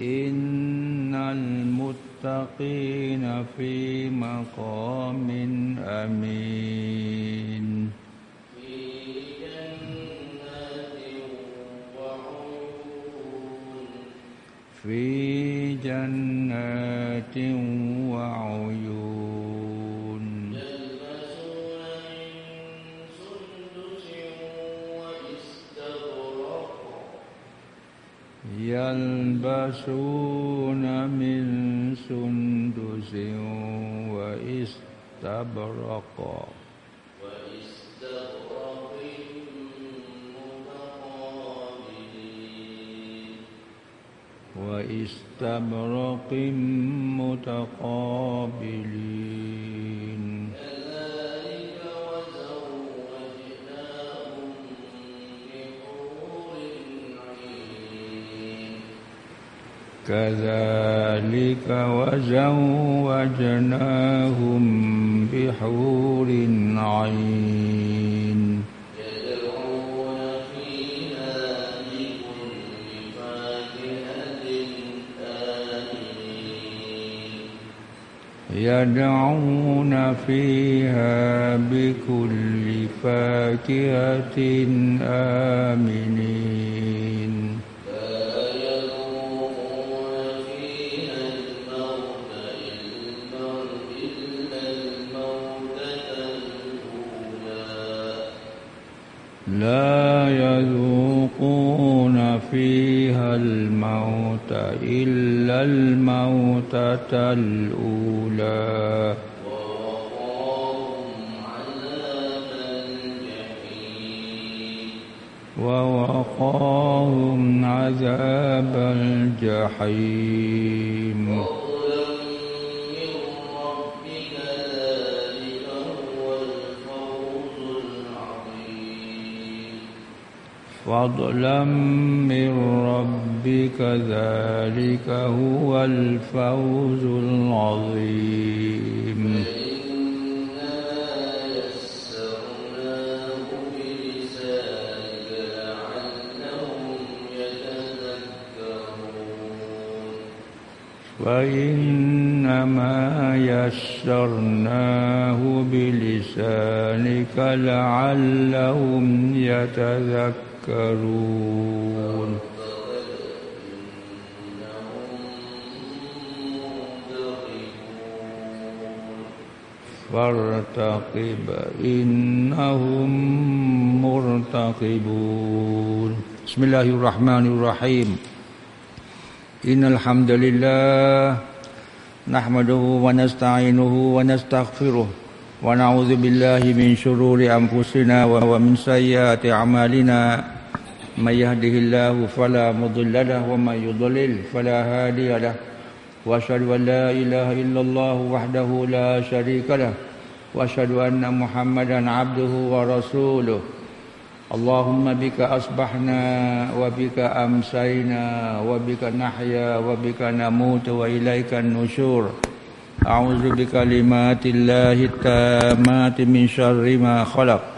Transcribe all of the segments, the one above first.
إن المتقين في مقام أمين. في جنات وعيون. يلبسون من سندس واستبرق. واستبرق متقابلين. كذلك وزوجناهم بحور عين. يدعون فيها بكل فاكهة آمنين. لا يذوقون فيها الموت إلا الموتة الأولى. ووقاهم عذاب الجحيم. فضلا من ربك ذلك هو الفوز العظيم. فإنما يسرناه بلسانك لعلهم يتذكرون. فارتقب إنهم مرتقبون. بسم الله الرحمن الرحيم. إن الحمد لله نحمده ونستعينه ونستغفره ونعوذ بالله من شرور أنفسنا ومن سيئات أعمالنا. ما يهده الله فلا مضل له وما يضلل فلا هادي له وأشهد أن لا إله إلا الله وحده لا شريك له وأشهد أن محمدا عبده ورسوله اللهم بك أصبحنا وبك أمسينا وبك نحيا وبك نموت وإليك النشور أعوذ بكلمات الله التامات من شر ما خلق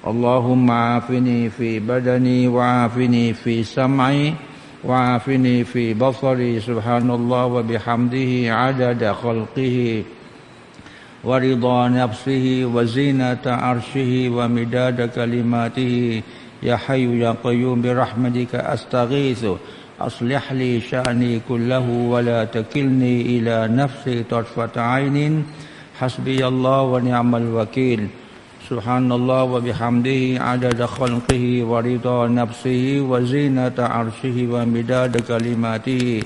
اللهم عافني في بدني وعافني في سمعي وعافني في بصري. سبحان الله وبحمده عدد خلقه ورضا نفسه وزينة عرشه ومداد كلماته. يا حي يا قيوم برحمتك أستغيث. أصلح لي شأني كله ولا تكلني إلى نفسي طرفة عين. حسبي الله ونعم الوكيل. سبحان الله وبحمده عدد خلقه ورضا نفسه وزينة عرشه ومداد كلماته.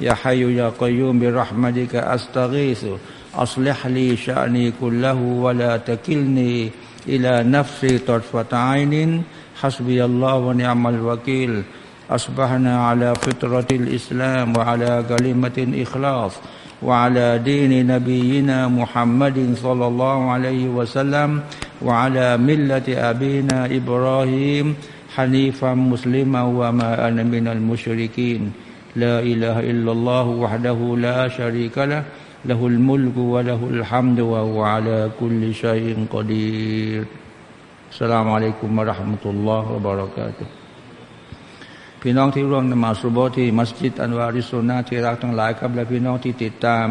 يا حي يا قيوم برحمتك أستغيث. أصلح لي شأني كله ولا تكلني إلى نفسي طرفة عين. حسبي الله ونعم الوكيل. أصبحنا على فطرة الإسلام وعلى كلمة إخلاص وعلى دين نبينا محمد صلى الله عليه وسلم وعلى ملة أبينا إبراهيم حنيفا مسلما وما أنا من المشركين. لا إله إلا الله وحده لا شريك له له الملك وله الحمد وهو على كل شيء قدير. السلام عليكم ورحمة الله وبركاته. พี่น้องที่ร่วมนมาซสุโบที่มัสยิดอันวาริสุนาที่รักทั้งหลายครับ และพี่น้องที่ติดตาม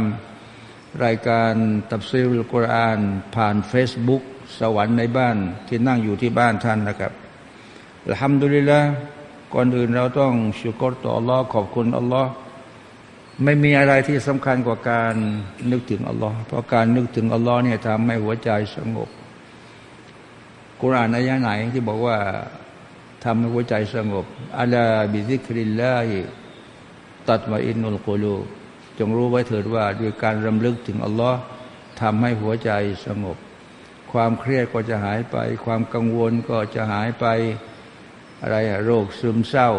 รายการตัฟซีรุลกุรอาน ผ่านเฟซบุ๊กสวรรค์ในบ้านที่นั่งอยู่ที่บ้านท่านนะครับالحمد للهก่อนอื่นเราต้องشكرต่ออัลลอฮ์ขอบคุณอัลลอฮ์ไม่มีอะไรที่สำคัญกว่าการนึกถึงอัลลอฮ์เพราะการนึกถึงอัลลอฮ์เนี่ยทำให้หัวใจสงบกุรอานอายะไหนที่บอกว่า ทำให้หัวใจสงบอัลาบิซิคริลลาฮิตัดมาอินนุลกุลูจงรู้ไว้เถิดว่าด้วยการรำลึกถึงอัลลอฮ์ทำให้หัวใจสงบ ความเครียดก็จะหายไป ความกังวลก็จะหายไปอะไรโรคซึมเศร้า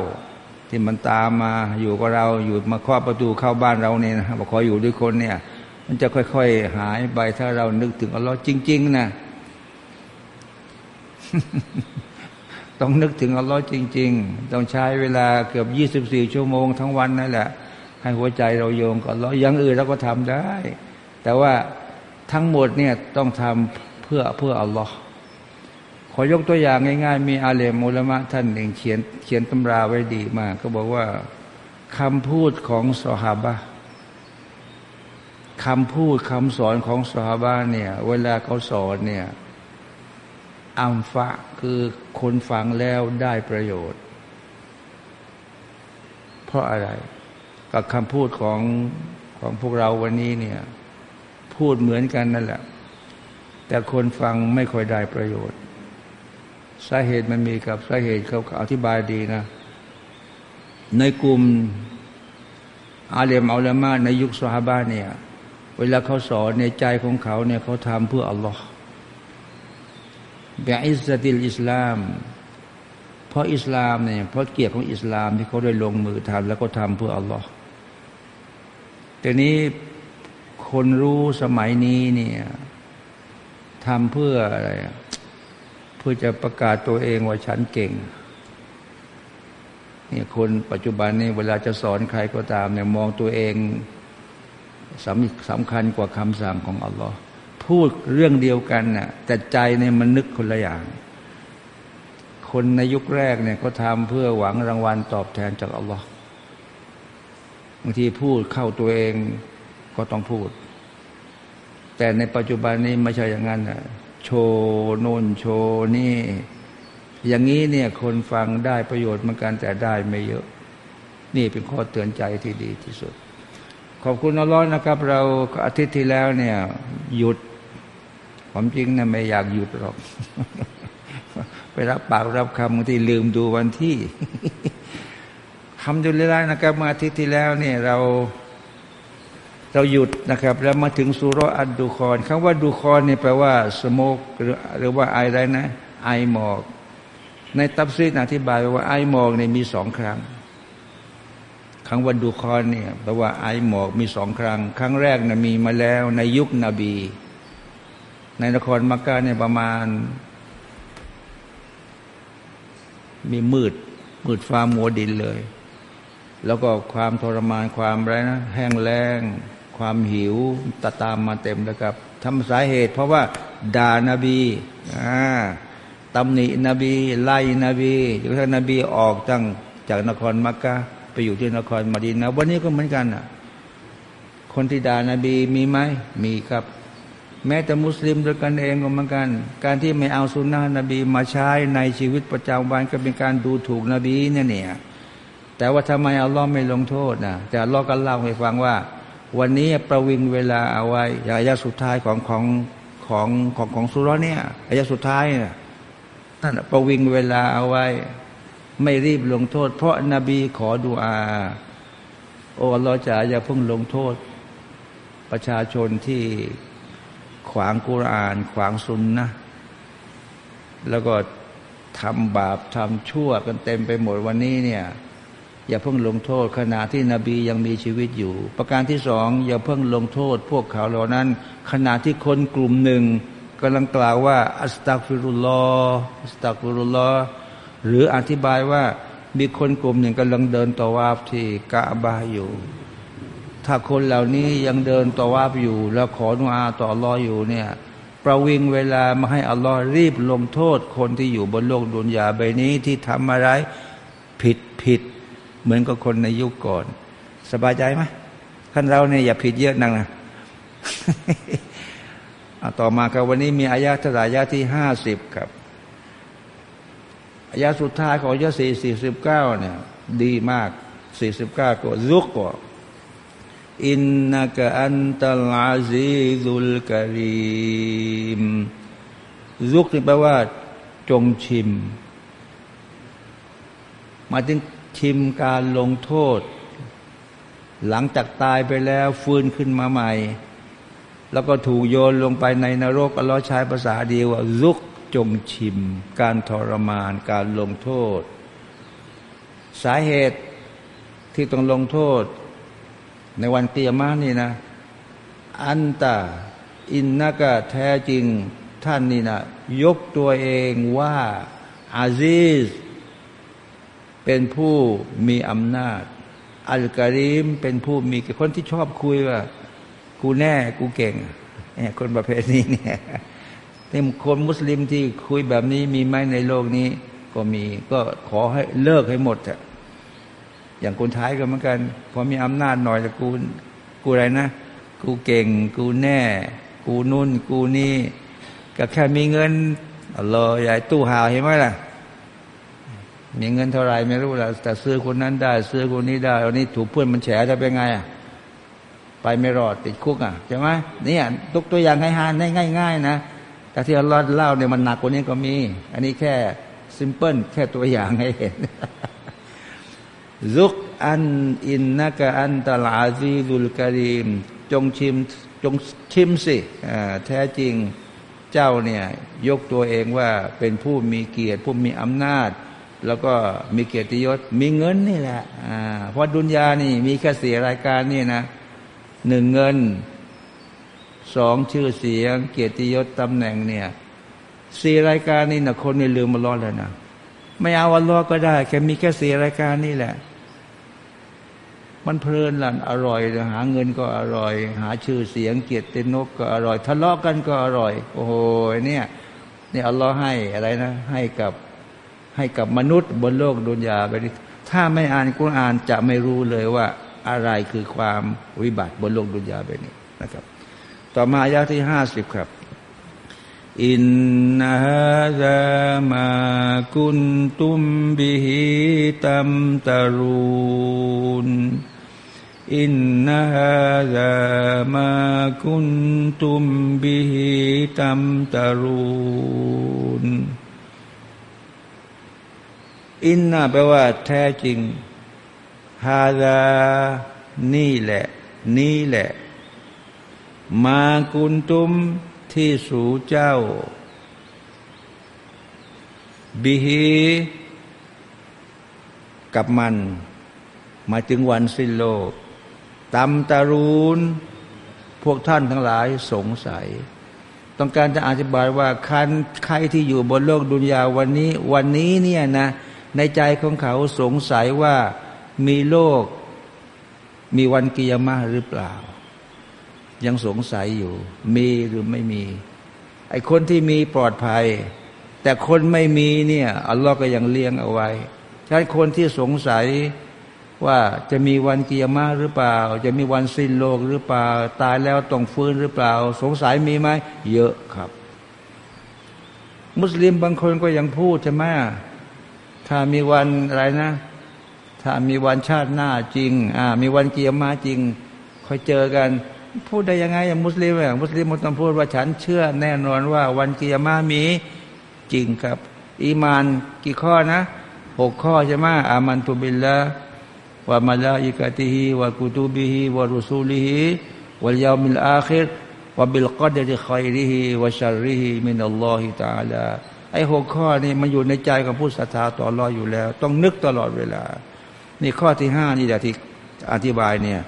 ที่มันตามมาอยู่กับเราอยู่มาเคาะประตูเข้าบ้านเราเนี่ยนะบอกขออยู่ด้วยคนเนี่ย มันจะค่อยๆหายไปถ้าเรานึกถึงอัลลอฮ์จริง ๆนะ ต้องนึกถึงอัลลอฮ์จริง ๆ ต้องใช้เวลาเกือบยี่สิบสี่ชั่วโมงทั้งวันนั่นแหละ ให้หัวใจเราโยงกับอัลลอฮ์ย่างอื่นเราก็ทำได้ แต่ว่าทั้งหมดเนี่ยต้องทำเพื่อเพื่ออัลลอฮ์ขอยกตัวอย่างง่าย ๆ มีอาเลมุลมะท่านหนึ่งเขียนเขียนตำราไว้ดีมาก ก็บอกว่าคำพูดของสฮาบะคำพูดคำสอนของสฮาบะเนี่ย เวลาเขาสอนเนี่ย อัมฟะคือคนฟังแล้วได้ประโยชน์ เพราะอะไร กับคำพูดของของพวกเราวันนี้เนี่ย พูดเหมือนกันนั่นแหละ แต่คนฟังไม่ค่อยได้ประโยชน์สาเหตุมันมีกับสาเหตุเขาอธิบายดีนะ ในกลุ่มอาเล็มอุลามาอ์ในยุคซอฮาบะฮ์เนี่ย เวลาเขาสอนในใจของเขาเนี่ยเขาทำเพื่ออัลลอฮ์ بعزة الإسلام เพราะอิสลามเนี่ยเพราะเกียรติของอิสลามที่เขาได้ลงมือทำแล้วก็ทำเพื่ออัลลอฮ์แต่นี้คนรู้สมัยนี้เนี่ยทำเพื่ออะไร เพื่อจะประกาศตัวเองว่าฉันเก่งนี่คนปัจจุบันนี้เวลาจะสอนใครก็ตามเนี่ยมองตัวเองสำสำคัญกว่าคำสั่งของอัลลอฮ์ พูดเรื่องเดียวกันน่ะแต่ใจเนี่ยมันนึกคนละอย่าง คนในยุคแรกเนี่ยเขาทำเพื่อหวังรางวัลตอบแทนจากอัลลอฮ์บางทีพูดเข้าตัวเองก็ต้องพูด แต่ในปัจจุบันนี้ไม่ใช่อย่างนั้นนะโชว์โนนโชว์นี่ อย่างนี้เนี่ยคนฟังได้ประโยชน์เหมือนกันแต่ได้ไม่เยอะ นี่เป็นข้อเตือนใจที่ดีที่สุดขอบคุณอัลลอฮ์นะครับ เราอาทิตย์ที่แล้วเนี่ย หยุด ความจริงนะไม่อยากหยุดหรอกไปรับปากรับคำที่ลืมดูวันที่คำดุลิลานะครับมาอาทิตย์ที่แล้วเนี่ยเรา เราหยุดนะครับ แล้วมาถึงสุรอัดดูคอนคำว่าดูคอนเนี่ยแปลว่าสโมกหรือหรือว่าไออะไรนะ ไอหมอก ในตับซีดอธิบายว่าไอหมอกเนี่ยมีสองครั้งคำว่าดูคอนเนี่ยแปลว่าไอหมอกมีสองครั้ง ครั้งแรกนะมีมาแล้วในยุคนบี ในนครมักกะเนี่ยประมาณ มีมืด มืดฟ้ามัวดินเลย แล้วก็ความทรมานความไรนะแห้งแล้ง ความหิวตาตามมาเต็มแล้วครับทำสาเหตุ เพราะว่า ด่านาบีตำหนินบี ไล่นบีจนกระทั่งนบีออกตั้งจากนครมักกะไปอยู่ที่นครมาดินนะวันนี้ก็เหมือนกันอะ คนที่ด่านาบีมีไหมมีครับ แม้แต่มุสลิมด้วยกันเองก็เหมือนกัน การที่ไม่เอาสุนนะนบีมาใช้ในชีวิตประจำวันก็เป็นการดูถูกนบีเนี่ยเนี่ยแต่ว่าทำไมอัลลอฮ์ไม่ลงโทษนะแต่อัลลอฮ์ก็เล่าให้ฟังว่า วันนี้ประวิงเวลาเอาไว้อายะสุดท้ายของของของของของสุรเนี่ยอายะสุดท้ายเนี่ยนั่นประวิงเวลาเอาไว้ ไม่รีบลงโทษ เพราะนบีขอดุอาโอ้อัลลอฮ์จะอย่าเพิ่งลงโทษ ประชาชนที่ ขวางกุราน ขวางซุนนะแล้วก็ทำบาปทำชั่วกันเต็มไปหมดวันนี้เนี่ย อย่าเพิ่งลงโทษขณะที่นบียังมีชีวิตอยู่ ประการที่สองอย่าเพิ่งลงโทษ พวกเขาเหล่านั้น ขณะที่คนกลุ่มหนึ่งกำลังกล่าวว่า อัสตักฟิรุลลออัสตักฟิรุลลอหรืออธิบายว่ามีคนกลุ่มหนึ่งกำลังเดินต่อวาบที่กาบาอยู่ ถ้าคนเหล่านี้ยังเดินต่อวาบอยู่ แล้วขอนุอาต่อรออยู่เนี่ยประวิงเวลามาให้อัลลอฮ์รีบลงโทษคนที่อยู่บนโลกดุนยาใบนี้ที่ทำอะไรผิดผิด เหมือนกับคนในยุคก่อน สบายใจไหมท่านเราเนี่ยอย่าผิดเยอะนังนะต่อมาครับวันนี้มีอายะทศายะที่ห้าสิบครับอายะสุดท้ายของอายะสี่สี่สิบเก้าเนี่ย ดีมากสี่สิบเก้าก็ซุกก็ อินนักอันตัลอาซีซุลกะรีมซุกนี่แปลว่า จงชิม มาถึงชิมการลงโทษ หลังจากตายไปแล้วฟื้นขึ้นมาใหม่ แล้วก็ถูกโยนลงไปในนรกอัลลอฮ์ใช้ภาษาเดียวว่าซุกจงชิม การทรมานการลงโทษ สาเหตุที่ต้องลงโทษ ในวันเตียมานี่นะ อันตาอินนากะแท้จริงท่านนี่นะยกตัวเองว่าอาซีสเป็นผู้มีอำนาจ อัลกอริมเป็นผู้มีคนที่ชอบคุยว่า กูแน่กูเก่งเนี่ยคนประเภทนี้เนี่ยนี่คนมุสลิมที่คุยแบบนี้มีไหมในโลกนี้ ก็มีก็ขอให้เลิกให้หมดเถอะ อย่างคนท้ายก็เหมือนกันพอมีอำนาจหน่อยแต่กูกูอะไรนะ กูเก่ง กูแน่ กูนุ่น กูนี่ก็แค่มีเงินอัลลอใหญ่ตู้หาวเห็นไหมล่ะ มีเงินเท่าไรไม่รู้ละแต่ซื้อคนนั้นได้ ซื้อคนนี้ได้วันนี้ถูกเพื่อนมันแฉจะเป็นไงอะไปไม่รอดติดคุกอะใช่ไหมนี่ตุกตัวอย่างให้หานได้ง่าย ๆ นะแต่ที่อัลลอฮ์เล่าเนี่ยมันหนักกว่านี้ก็มี อันนี้แค่ซิมเพิลแค่ตัวอย่างให้เห็น ซุกอันอินนักอันตลาซีดุลกรีม จงชิมจงชิมสิแท้จริงเจ้าเนี่ยยกตัวเองว่าเป็นผู้มีเกียรติผู้มีอำนาจ แล้วก็มีเกียรติยศมีเงินนี่แหละเพราะดุนยานี่มีแค่สี่รายการนี่นะหนึ่งเงินสองชื่อเสียง เกียรติยศตำแหน่งเนี่ยสี่รายการนี่นะคนนี่ลืมมาล้อแล้วนะ ไม่เอาวันรอก็ได้แค่มีแค่สี่รายการนี่แหละ มันเพลินลันอร่อย หาเงินก็อร่อย หาชื่อเสียงเกียรตินกก็อร่อย ทะเลาะกันก็อร่อย โอ้โหเนี่ยนี่อัลลอฮ์ให้อะไรนะ ให้กับให้กับมนุษย์บนโลกดุนยาไปนี้ถ้าไม่อ่านกุรอานจะไม่รู้เลยว่า อะไรคือความวิบัติบนโลกดุนยาไปนี้นะครับ ต่อมาอายาที่ห้าสิบครับ อินนาฮาซามาคุนตุมบิฮิตัมตารุนอินนาฮาซามาคุนตุมบิฮิตัมตารุนอินนาแปลว่าแท้จริงฮาซานี่แหละ นี่แหละ มากุนตุม ที่สู่เจ้า บิฮีกับมัน มาถึงวันสิ้นโลกตำตารูนพวกท่านทั้งหลายสงสัย ต้องการจะอธิบายว่าคันใครที่อยู่บนโลกดุนยาวันนี้ วันนี้เนี่ยนะ ในใจของเขาสงสัยว่ามีโลก มีวันกิยามะหรือเปล่า ยังสงสัยอยู่ มีหรือไม่มี ไอ้คนที่มีปลอดภัย แต่คนไม่มีเนี่ยอัลลอฮ์ก็ยังเลี้ยงเอาไว้ฉะนั้นคนที่สงสัยว่าจะมีวันกิยามะหรือเปล่า จะมีวันสิ้นโลกหรือเปล่า ตายแล้วต้องฟื้นหรือเปล่า สงสัยมีไหมเยอะครับ มุสลิมบางคนก็ยังพูดใช่ไหมถ้ามีวันอะไรนะ ถ้ามีวันชาติหน้าจริง อ่า มีวันกิยามะจริงค่อยเจอกัน พูดได้ยังไงอย่างมุสลิมอย่างมุสลิมมันต้องพูดว่าฉันเชื่อแน่นอนว่า วันกิยามามีจริงครับ อีมานกี่ข้อนะหกข้อใช่ไหมآمنت بالله وملائكته وكتبه ورسله واليوم الآخر وبالقدر خيره وشره من الله تعالىไอ้หกข้อนี่มันอยู่ในใจของผู้ศรัทธาต่อรออยู่แล้ว ต้องนึกตลอดเวลา นี่ข้อที่ห้านี่แหละที่อธิบายเนี่ย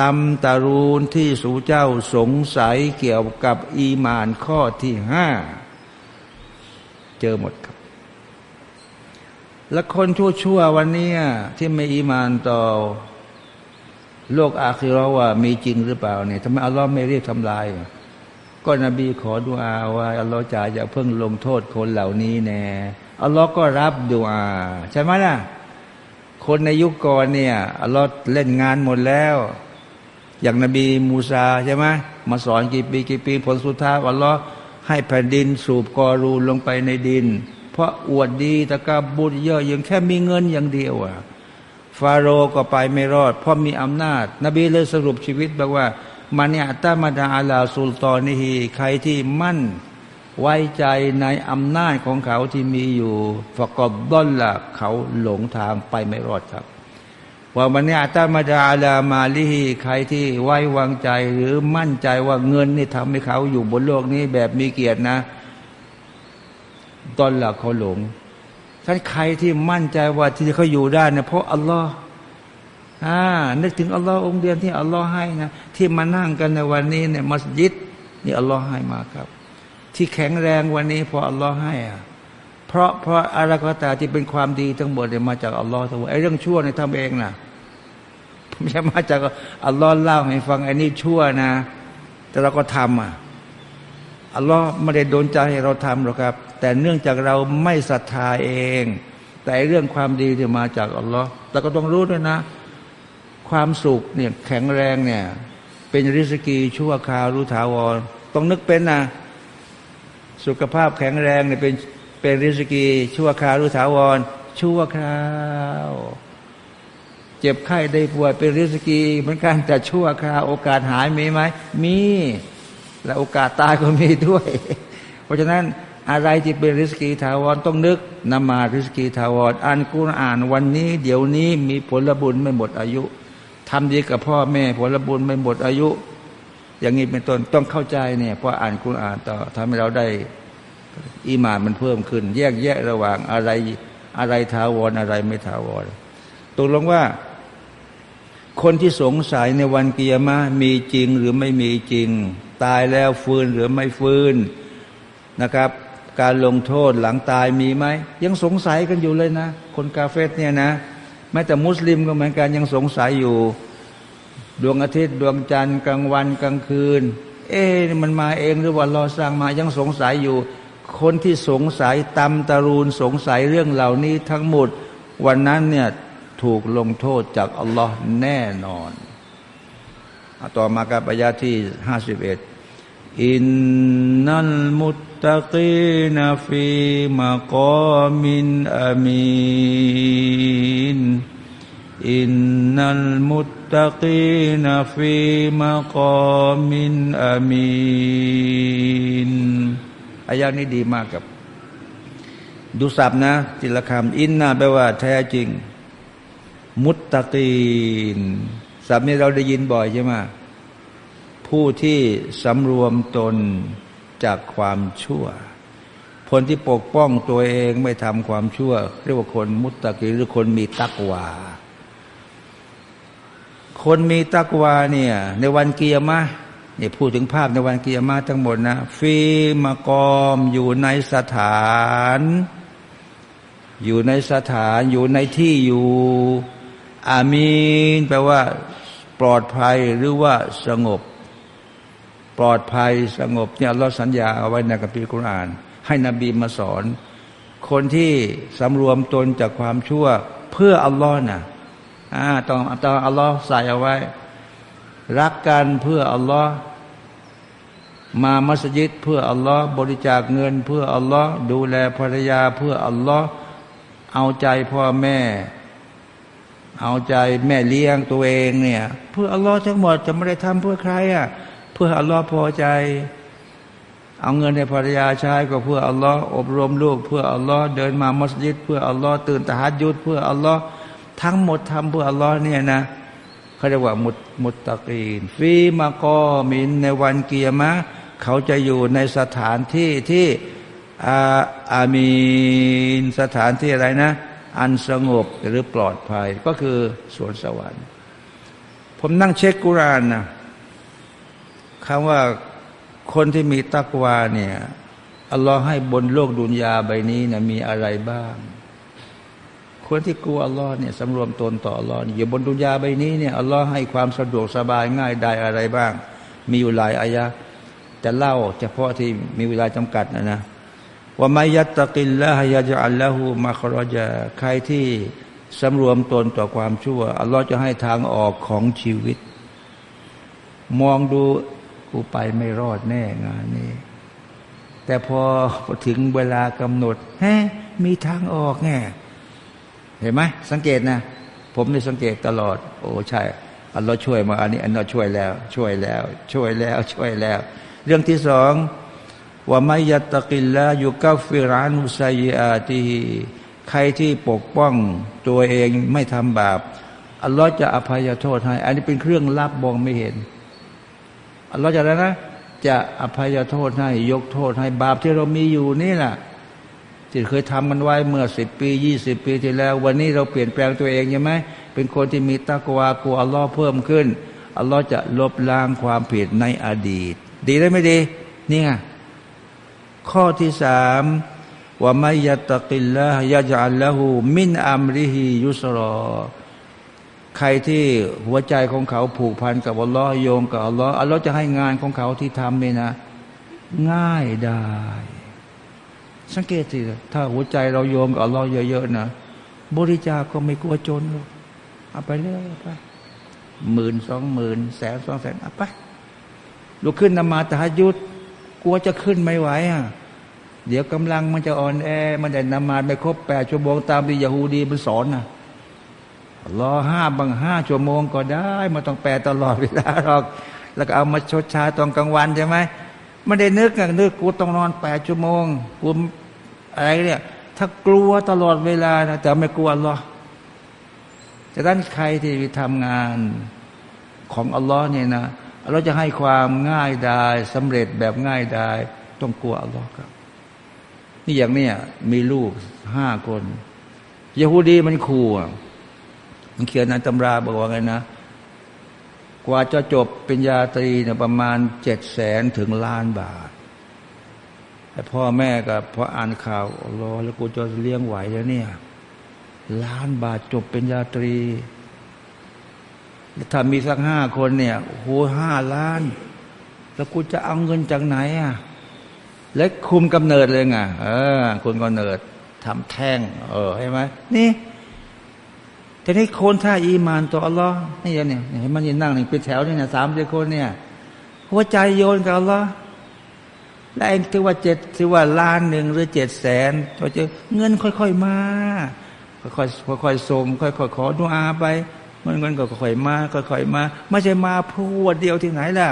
تمترونที่สูเจ้าสงสัยเกี่ยวกับอีมานข้อที่ห้าเจอหมดครับ และคนชั่วๆวันนี้ที่ไม่อีมานต่อ โลกอาคิรอว่ามีจริงหรือเปล่าเนี่ยทำไมอัลลอฮ์ไม่เรียกทำลาย ก็นบีขอดุอาว่าอัลลอฮ์จะจะเพิ่งลงโทษคนเหล่านี้แน่อัลลอฮ์ก็รับดุอา ใช่ไหมล่ะ คนในยุคก่อนเนี่ยอัลลอฮ์เล่นงานหมดแล้ว อย่างนบีมูซาใช่ไหมมาสอนกี่ปีกี่ปีผลสุดท้ายอัลลอให้แผ่นดินสูบกอรูลงไปในดิน เพราะอวดดีตะกาบุญเยอะยังแค่มีเงินอย่างเดียวอะฟาโรก็ไปไม่รอด เพราะมีอำนาจ นบีเลยสรุปชีวิตบอกว่ามันเนี่ยตามาดาอาลาสุลตอนีฮีใครที่มั่นไว้ใจในอำนาจของเขาที่มีอยู่ฟกอบดอนละเขาหลงทางไปไม่รอดครับ ว่ามันเนี่ยตามาดาอาลามาลิฮีใครที่ไว้วางใจหรือมั่นใจว่าเงินนี่ทำให้เขาอยู่บนโลกนี้แบบมีเกียรตินะตอนหละเขาหลงท่านใครที่มั่นใจว่าที่เขาอยู่ได้เนี่ยเพราะอัลลอฮ์อ่านึกถึงอัลลอฮ์องเดียนที่อัลลอฮ์ให้นะที่มานั่งกันในวันนี้เนี่ยมัสยิดนี่อัลลอฮ์ให้มาครับ ที่แข็งแรงวันนี้เพราะอัลลอฮ์ให้อะเพราะเพราะอะไรก็ตามที่เป็นความดีทั้งหมดเนี่ยมาจากอัลลอฮ์ทั้งหมดไอ้เรื่องชั่วเนี่ยทำเองนะ ไม่ใช่มาจากอัลลอฮ์เล่าให้ฟังไอ้นี่ชั่วนะ แต่เราก็ทำอะอัลลอฮ์ไม่ได้โดนใจให้เราทำหรอกครับ แต่เนื่องจากเราไม่ศรัทธาเอง แต่เรื่องความดีที่มาจากอัลลอฮ์เราก็ต้องรู้ด้วยนะ ความสุขเนี่ยแข็งแรงเนี่ย เป็นริสกีชั่วคราวรู้ถาวรต้องนึกเป็นนะสุขภาพแข็งแรงเนี่ยเป็นเป็นริสกีชั่วคราวรู้ถาวรชั่วคราว จ็บไข้ได้ป่วยเป็นริสกีเหมือนกันแต่ชั่วคราวโอกาสหายมีไหมมี และโอกาสตายก็มีด้วย เพราะฉะนั้นอะไรที่เป็นริสกีถาวรต้องนึกนำมาริสกีถาวรอ่านกุรอ่านวันนี้ เดี๋ยวนี้มีผลบุญไม่หมดอายุทำดีกับพ่อแม่ผลบุญไม่หมดอายุ อย่างนี้เป็นต้นต้องเข้าใจเนี่ยพออ่านคุณอ่านต่อทำให้เราได้อีมานมันเพิ่มขึ้น แยกแยะระหว่างอะไรอะไรทาวรอะไรไม่ทาวรตกลงว่า คนที่สงสัยในวันกิยามะมีจริงหรือไม่มีจริง ตายแล้วฟื้นหรือไม่ฟื้นนะครับ การลงโทษหลังตายมีไหมยังสงสัยกันอยู่เลยนะ คนกาเฟสเนี่ยนะแม้แต่มุสลิมก็เหมือนกันยังสงสัยอยู่ ดวงอาทิตย์ดวงจันทร์กลางวันกลางคืน เอ๊มันมาเองหรือว่ารอสร้างมายังสงสัยอยู่ คนที่สงสัยตำตารูนสงสัยเรื่องเหล่านี้ทั้งหมด วันนั้นเนี่ย ถูกลงโทษจากอัลลอฮ์แน่นอนต่อมากับอายาที่ห้าสิบเอ็ดอินนัลมุตตะกีนฟีมะกอมินอามีนอินนัลมุตตะกีนฟีมะกอมินอามีนอายานี้ดีมากครับ ดูสับนะจิลคำอินนาแปลว่าแท้จริง มุตตะกีนสับนี้เราได้ยินบ่อยใช่ไหมผู้ที่สำรวมตนจากความชั่ว คนที่ปกป้องตัวเองไม่ทำความชั่ว เรียกว่าคนมุตตะกีหรือคนมีตักวา คนมีตักวาเนี่ย ในวันเกียร์มะเนี่ยพูดถึงภาพในวันเกียร์มาทั้งหมดนะฟีมากอมอยู่ในสถาน อยู่ในสถานอยู่ในที่อยู่ อามีนแปลว่า ปลอดภัยหรือว่าสงบ ปลอดภัยสงบเนี่ยเราสัญญาเอาไว้ในกัมภีร์คุราน ให้นบีมาสอน คนที่สำรวมตนจากความชั่ว เพื่ออัลลอฮ์นะอ่าต้องต้องอัลลอฮ์ใส่เอาไว้ รักกันเพื่ออัลลอฮ์มามัสยิดเพื่ออัลลอฮ์บริจาคเงินเพื่ออัลลอฮ์ดูแลภรรยาเพื่ออัลลอฮ์เอาใจพ่อแม่ เอาใจแม่เลี้ยงตัวเองเนี่ย เพื่ออัลลอฮ์ทั้งหมดจะไม่ได้ทำเพื่อใครอะ เพื่ออัลลอฮ์พอใจ เอาเงินในภรรยาใช้ก็เพื่ออัลลอฮ์อบรมลูก เพื่ออัลลอฮ์เดินมามัสยิด เพื่ออัลลอฮ์ตื่นตะฮัดยุดเพื่ออัลลอฮ์ทั้งหมดทำเพื่ออัลลอฮ์เนี่ยนะเขาเรียกว่ามุตมุตตะกีนฟีมากอมินในวันเกียร์มะเขาจะอยู่ในสถานที่ที่อาอามีนสถานที่อะไรนะ อันสงบหรือปลอดภัยก็คือสวนสวรรค์ ผมนั่งเช็คกุรานนะคำว่าคนที่มีตักวาเนี่ยอัลลอฮ์ให้บนโลกดุนยาใบนี้นะมีอะไรบ้าง คนที่กลัวอัลลอฮ์เนี่ยสำรวมตนต่ออัลลอฮ์อยู่บนดุนยาใบนี้เนี่ยอัลลอฮ์ให้ความสะดวกสบายง่ายได้อะไรบ้าง มีอยู่หลายอายะจะเล่าเฉพาะที่มีเวลาจำกัดนะนะ ว่าไม่ยัตตะกิลละฮยาจะอัลลอฮูมาครจาใครที่สำรวมตนต่อความชั่ว อัลลอฮ์จะให้ทางออกของชีวิต มองดูกูไปไม่รอดแน่งานนี้ แต่พอถึงเวลากำหนดฮมีทางออกแงเห็นไหมสังเกตนะ ผมได้สังเกตตลอด โอ้ใช่อัลลอฮ์ช่วยมาอันนี้อัลลอฮ์ช่วยแล้ว ช่วยแล้ว ช่วยแล้ว ช่วยแล้ว เรื่องที่สอง ว่าไม่ยัตกิลละอยู่กับฟิรานุสัยอาตีใครที่ปกป้องตัวเองไม่ทำบาปอัลลอฮ์จะอภัยโทษให้ อันนี้เป็นเครื่องลับมองไม่เห็นอัลลอฮ์จะแล้วนะ จะอภัยโทษให้ ยกโทษให้บาปที่เรามีอยู่นี่แหละที่เคยทำมันไว้เมื่อสิบปียี่สิบปีที่แล้ว วันนี้เราเปลี่ยนแปลงตัวเองใช่ไหมเป็นคนที่มีตะกวากลัวอัลลอฮ์เพิ่มขึ้นอัลลอฮ์จะลบล้างความผิดในอดีต ดีได้ไม่ดี นี่ไง ข้อที่สามว่าไม่ยตะกิลละยะจัลละหูมินอัมริฮิยุสรอ ใครที่หัวใจของเขาผูกพันกับอัลลอฮ์โยงกับอัลลอฮ์อัลลอฮ์จะให้งานของเขาที่ทำเนี่ยนะ ง่ายได้ สังเกตสิถ้าหัวใจเราโยงกับอัลลอฮ์เยอะๆนะบริจาคก็ไม่กลัวจนหรอกเอาไปเลยเอาไปหมื่นสองหมื่นแสนสองแสนเอาไปลุกขึ้นนมาตะยุด ลัวจะขึ้นไม่ไหวอะเดี๋ยวกำลังมันจะอ่อนแอ มันได้นมาไม่ครบแปดชั่วโมงตามที่ยาฮูดีมันสอนนะรอห้าบางห้าชั่วโมงก็ได้มาต้องแปลตลอดเวลาหรอก แล้วก็เอามาชดชาตอนกลางวันใช่ไหมไม่ได้นึกอะนึกกูต้องนอนแปดชั่วโมงกูอะไรเนี่ย ถ้ากลัวตลอดเวลานะแต่ไม่กลัวหรอกแต่ด้านใครที่ทำงานของอัลลอฮ์เนี่ยนะ เราจะให้ความง่ายดายสำเร็จแบบง่ายดายต้องกลัวอัลลอฮ์ครับ นี่อย่างเนี้ยมีลูกห้าคนยาฮูดีมันขู่มันเขียนในตำราบอกว่าไงนะ กว่าจะจบเป็นญาตรีเนี่ยประมาณเจ็ดแสนถึงล้านบาทแต่พ่อแม่ก็พออ่านข่าวรอแล้วกูจะเลี้ยงไหวแล้วเนี่ย ล้านบาทจบเป็นญาตรี ถ้ามีสักห้าคนเนี่ยโหห้าล้าน แล้วกูจะเอาเงินจากไหนอะและคุมกำเนิดเลยไงเออคุมกำเนิดทำแท่ง เออใช่ไหมนี่ทีนี้คนถ้าอีมานต่ออัลลอฮ์นี่เนี่ยเห็นมันยืนนั่งหนึ่งเป็นแถวนี่นะสามสี่คนเนี่ย หัวใจโยนกับอัลลอฮ์และเองที่ว่าเจ็ดที่ว่าล้านหนึ่งหรือเจ็ดแสนตัวเจอเงินค่อยๆมา ค่อยๆค่อยๆส่งค่อยๆขอดุอาไป มันเงินก็ค่อยมาค่อยๆมา ไม่ใช่มาพรวดเดียวที่ไหนล่ะ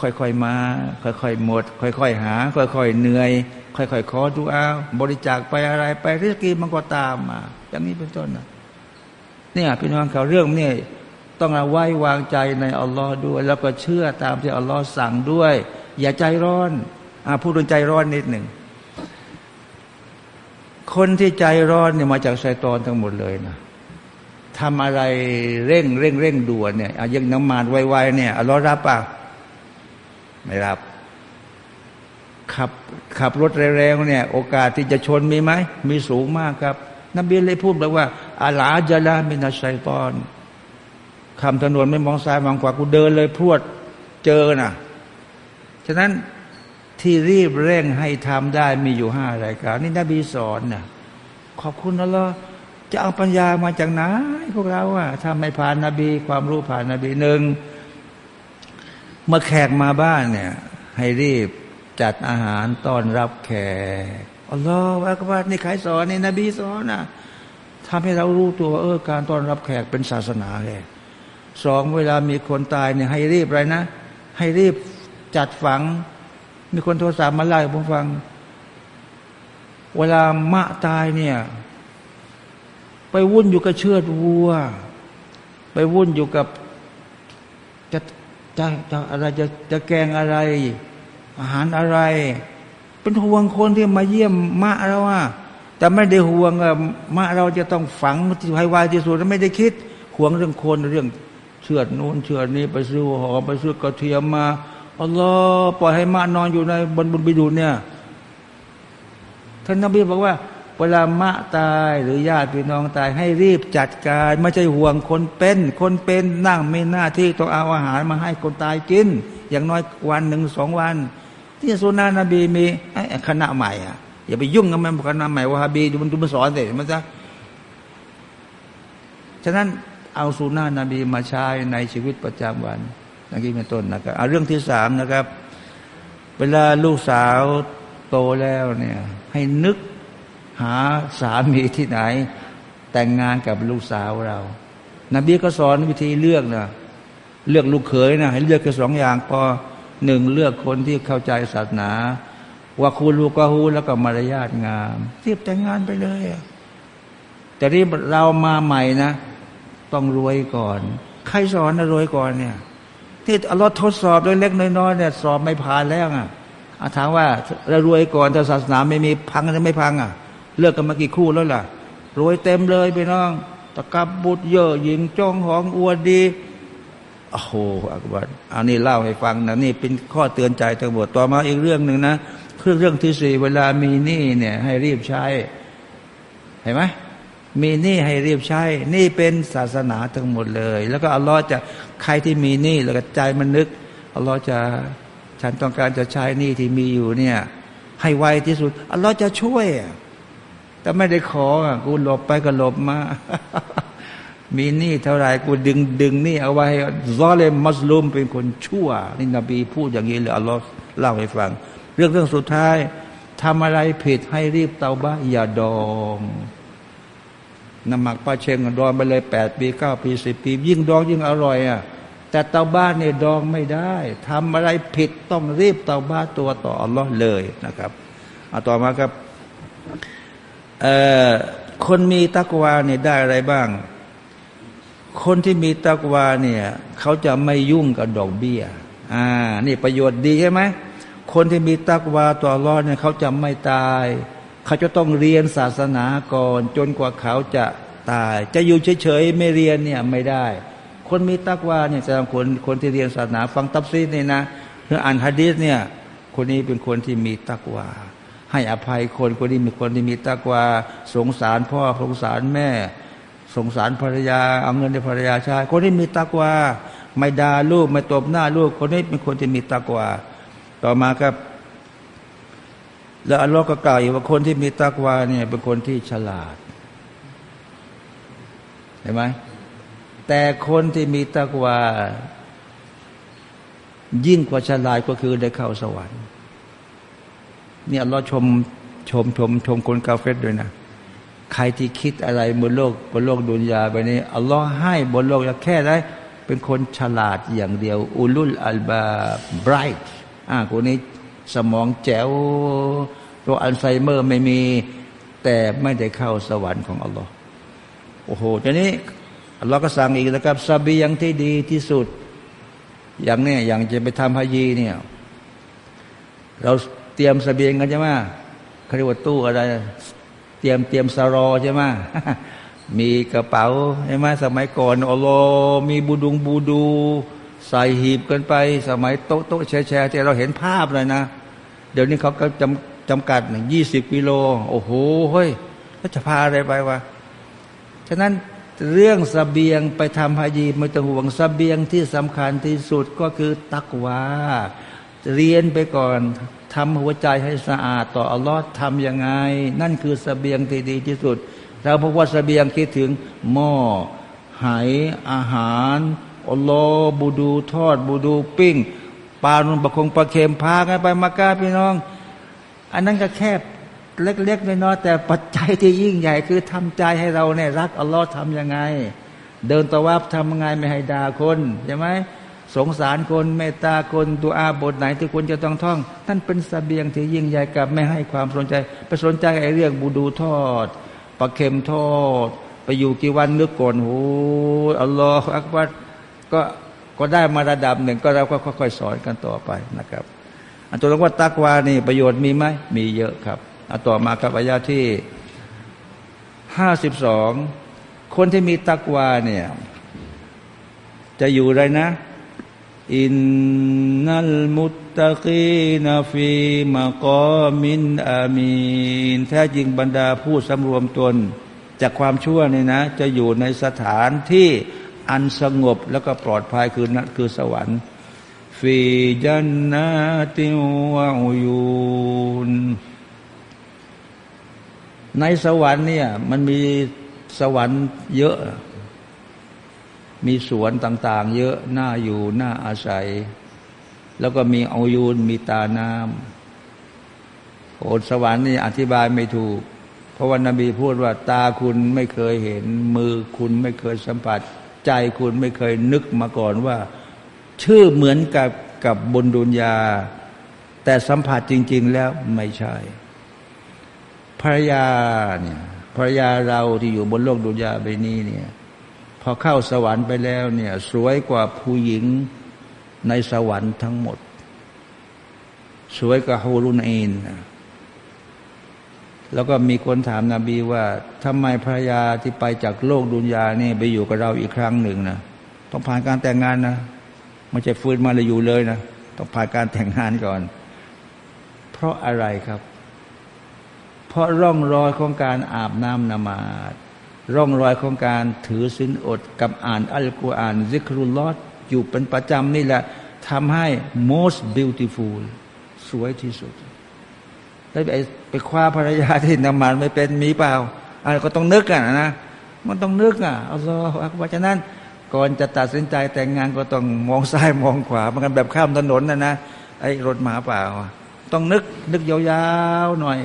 ค่อยๆมา ค่อยๆหมด ค่อยๆหา ค่อยๆเหนื่อย ค่อยๆขอดูอาบริจาคไปอะไรไปริสกีมันก็ตามมา อย่างนี้เป็นต้นนะเนี่ยพี่น้องเขาเรื่องนี่ต้องเอาไว้วางใจในอัลลอฮ์ด้วย แล้วก็เชื่อตามที่อัลลอฮ์สั่งด้วย อย่าใจร้อนอ่าพูดดนใจร้อนนิดหนึ่งคนที่ใจร้อนเนี่ยมาจากไซตอนทั้งหมดเลยนะ ทำอะไรเร่งเร่งเร่งด่วนเนี่ยอายังน้ำมันไวๆเนี่ยอัลลอฮ์รับป่ะไม่รับ ขับขับรถแรงๆเนี่ย โอกาสที่จะชนมีไหม มีสูงมากครับ นบีเลยพูดแบบว่าอาลาจะลามินาชัยตอนคำถนนไม่มองซ้ายมองขวากูเดินเลยพรวดเจอน่ะ ฉะนั้นที่รีบเร่งให้ทำได้มีอยู่ห้ารายการนี่นบีสอนน่ะขอบคุณอัลลอฮ์ จะเอาปัญญามาจากไหนพวกเราอะถ้าไม่ผ่านนาบี ความรู้ผ่านนาบีหนึ่งเมื่อแขกมาบ้านเนี่ย ให้รีบจัดอาหารต้อนรับแขกอัลลอฮฺอักบารนี่ใครสอนนี่นบีสอนนะทำให้เรารู้ตัวเออการต้อนรับแขกเป็นศาสนาเลยสองเวลามีคนตายเนี่ยให้รีบอะไรนะ ให้รีบจัดฝัง มีคนโทรศัพท์มาไล่ผมฟัง เวลามะตายเนี่ย ไปวุ่นอยู่กับเชือดวัว ไปวุ่นอยู่กับจะจะจะอะไรจะจะแกงอะไร อาหารอะไร เป็นห่วงคนที่มาเยี่ยมมาแล้วว่าแต่ไม่ได้ห่วงมะเราจะต้องฝังที่ไฮวายที่สุดไม่ได้คิดห่วงเรื่องคนเรื่องเชือดนู้นเชือดนี้ไปซื้อหอมไปซื้อกระเทียมมาอัลลอฮ์ปล่อยให้มานอนอยู่ในบนบนบิดูเนี่ยท่านนบีบอกว่า เวลามะตายหรือญาติพี่น้องตายให้รีบจัดการไม่ใช่ห่วงคนเป็น คนเป็นนั่งไม่หน้าที่ต้องเอาอาหารมาให้คนตายกิน อย่างน้อยวันหนึ่งสองวัน ที่สุนานะบีมีคณะใหม่อะอย่าไปยุ่งกับมันคณะใหม่ว่าฮาบีดูมันดูมันสอนเด็มันจะฉะนั้นเอาสุนานะบีมาใช้ในชีวิตประจำวันนักี้เป็นต้นนะครับเอาเรื่องที่สามนะครับ เวลาลูกสาวโตแล้วเนี่ย ให้นึก หาสามีที่ไหน แต่งงานกับลูกสาวเรานบีก็สอนวิธีเลือกนะเลือกลูกเขยนะให้เลือกแค่สองอย่างพอหนึ่งเลือกคนที่เข้าใจศาสนาว่าคูลูกาฮูแล้วก็มารยาทงามเทียบแต่งงานไปเลยแต่ที่เรามาใหม่นะ ต้องรวยก่อน ใครสอนนะรวยก่อนเนี่ยที่เราทดสอบเล็กๆน้อยๆเนี่ยสอบไม่ผ่านแล้วอะถามว่าเรารวยก่อนแต่ศาสนาไม่มีพังจะไม่พังอะ เลิกกันมากี่คู่แล้วล่ะ รวยเต็มเลยไปน้อง ตะกับบุตรเยอะหญิงจ้องหองอวดดีโอ้โหอักบัดอันนี้เล่าให้ฟังนะนี่เป็นข้อเตือนใจทั้งหมดต่อมาอีกเรื่องหนึ่งนะเครื่องเรื่องที่สี่เวลามีหนี้เนี่ยให้รีบใช้ เห็นไหมมีหนี้ให้รีบใช้ นี่เป็นศาสนาทั้งหมดเลย แล้วก็อัลลอฮ์จะใครที่มีหนี้แล้วก็ใจมันนึกอัลลอฮ์จะฉันต้องการจะใช้หนี้ที่มีอยู่เนี่ย ให้ไวที่สุดอัลลอฮ์จะช่วย แต่ไม่ได้ขอกูหลบไปก็หลบมา มีหนี้เท่าไรกูดึงดึงนี่เอาไว้ซอเลมมัสลุมเป็นคนชั่วนี่นบีพูดอย่างนี้เลยอัลลอฮ์เล่าให้ฟัง เรื่องเรื่องสุดท้ายทำอะไรผิดให้รีบเตาบ้าอย่าดองน้ำหมักปลาเชงดองไปเลยแปดปีเก้าปีสิบปี ยิ่งดองยิ่งอร่อยอะแต่เตาบ้านเนี่ยดองไม่ได้ทำอะไรผิดต้องรีบเตาบ้าตัวต่ออัลลอฮ์เลยนะครับเอาต่อมาครับ คนมีตักวาเนี่ยได้อะไรบ้าง คนที่มีตักวาเนี่ยเขาจะไม่ยุ่งกับดอกเบี้ย อ่า นี่ประโยชน์ดีใช่ไหมคนที่มีตักวาต่อรอดเนี่ยเขาจะไม่ตาย เขาจะต้องเรียนศาสนาก่อน จนกว่าเขาจะตาย จะอยู่เฉยๆไม่เรียนเนี่ยไม่ได้ คนมีตักวาเนี่ยจะคนคนที่เรียนศาสนาฟังตับซีดเนี่ยนะหรืออ่านฮะดีษเนี่ย คนนี้เป็นคนที่มีตักวา ให้อภัยคนคนที่มีคนที่มีตากว่าสงสารพ่อสงสารแม่ สงสารภรรยา เอาเงินในภรรยาใช้คนที่มีตากว่าไม่ด่าลูกไม่ตบหน้าลูกคนนี้เป็นคนที่มีตากว่าต่อมาครับแล้วอัลลอฮ์ก็กล่าวอีกว่าคนที่มีตากวาเนี่ยเป็นคนที่ฉลาดเห็นไหมแต่คนที่มีตากวายิ่งกว่าฉลาดก็คือได้เข้าสวรรค์ เนี่ยเราชมชมชมชมคนกาเฟตด้วยนะ ใครที่คิดอะไรบนโลกบนโลกดุนยาไปนี้อัลลอฮ์ให้บนโลกแค่ได้เป็นคนฉลาดอย่างเดียว อุลุลอัลบาไบรท์อ่าคนนี้สมองแจ๋วตัวอัลไซเมอร์ไม่มี แต่ไม่ได้เข้าสวรรค์ของอัลลอฮ์โอ้โหทีนี้อัลลอฮ์ก็สั่งอีกนะครับซาบียังที่ดีที่สุด อย่างเนี้ยอย่างจะไปทำฮายีเนี่ย เรา เตรียมสเสบียงกันใช่ไหมเขาเรียกว่าตู้อะไร เตรียมเตรียมสรอใช่ไหมมีกระเป๋าใช่ไหมสมัยก่อนอัลมีบูดุงบูดู ใส่หีบกันไป สมัยโต๊ะโต๊ะแชร์แชร์ที่เราเห็นภาพเลยนะ เดี๋ยวนี้เขาก็จำจำกัดหนึ่งยี่สิบกิโล โอ้โหเฮ้ยแล้วจะพาอะไรไปวะฉะนั้นเรื่องสเสบียงไปทำฮายีไม่ต้องห่วงสเสบียงที่สำคัญที่สุดก็คือตักวาเรียนไปก่อน ทำหัวใจให้สะอาดต่ออัลลอฮ์ทำยังไง นั่นคือสเสบียงที่ดีที่สุด เราพบว่าสเสบียงคิดถึงหม้อไหอาหารอัลลอฮ์บูดูทอดบูดูปิ้งปลานุนประคงปลาเค็มพากันไปมากาพี่น้อง อันนั้นก็แค่เล็กๆน้อยๆแต่ปัจจัยที่ยิ่งใหญ่คือทำใจให้เราเนี่ยรักอัลลอฮ์ทำยังไง เดินตะวับทำยังไงไม่ให้ด่าคนใช่ไหม สงสารคนเมตตาคนตัวอาบทไหนที่ควรจะต้องท่องนั่นเป็นสเสบียงที่ยิ่งใหญ่กับไม่ให้ความสนใจไปสนใจไอ้เรื่องบูดูทอดปลาเค็มทอด ไปอยู่กี่วันนึกก่อนโอ้อัลลอฮฺอักบัดก็ก็ได้มาระดับหนึ่งก็เราก็ค่อยๆสอนกันต่อไปนะครับ อันตัวลงว่าตักวานี่ประโยชน์มีไหมมีเยอะครับอันต่อมาครับอายาที่ห้าสิบสองคนที่มีตักวาเนี่ยจะอยู่ไรนะ อินนัลมุตตะกีนฟีมะกอมินอามีนแท้จริงบรรดาผู้สำรวมตน จากความชั่วนี่นะ จะอยู่ในสถานที่อันสงบแล้วก็ปลอดภัยคือนั่นคือสวรรค์ฟีจันนาติวะอุยูนในสวรรค์เนี่ยมันมีสวรรค์เยอะ มีสวนต่างๆ เยอะน่าอยู่น่าอาศัย แล้วก็มีอายูนมีตาน้ำโอสวรรค์นี่อธิบายไม่ถูก เพราะว่านบีพูดว่าตาคุณไม่เคยเห็น มือคุณไม่เคยสัมผัส ใจคุณไม่เคยนึกมาก่อนว่า ชื่อเหมือนกับกับบนดุนยา แต่สัมผัสจริง ๆ แล้วไม่ใช่ภรรยาเนี่ยภรรยาเราที่อยู่บนโลกดุนยาใบนี้เนี่ย พอเข้าสวรรค์ไปแล้วเนี่ย สวยกว่าผู้หญิงในสวรรค์ทั้งหมด สวยกว่าฮูรุนเอนแล้วก็มีคนถามนาบีว่าทำไมภรรยาที่ไปจากโลกดุนยานี่ไปอยู่กับเราอีกครั้งหนึ่งนะต้องผ่านการแต่งงานนะไม่ใช่ฟื้นมาเลยอยู่เลยนะต้องผ่านการแต่งงานก่อน เพราะอะไรครับ เพราะร่องรอยของการอาบน้ำนมาด ร่องรอยของการถือศีลอดกับอ่านอัลกุรอานซิกรุลลอดอยู่เป็นประจำนี่แหละทำให้ most beautiful สวยที่สุดแล้วไปไปคว้าภรรยาที่นมาดไม่เป็นมีเปล่าอะไรก็ต้องนึกอะนะมันต้องนึกอะอัลลอฮฺเพราะฉะนั้น ก่อนจะตัดสินใจแต่งงานก็ต้องมองซ้ายมองขวามันกันแบบข้ามถนนนะนะไอ้รถหมาเปล่า ต้องนึกนึกยาวๆหน่อย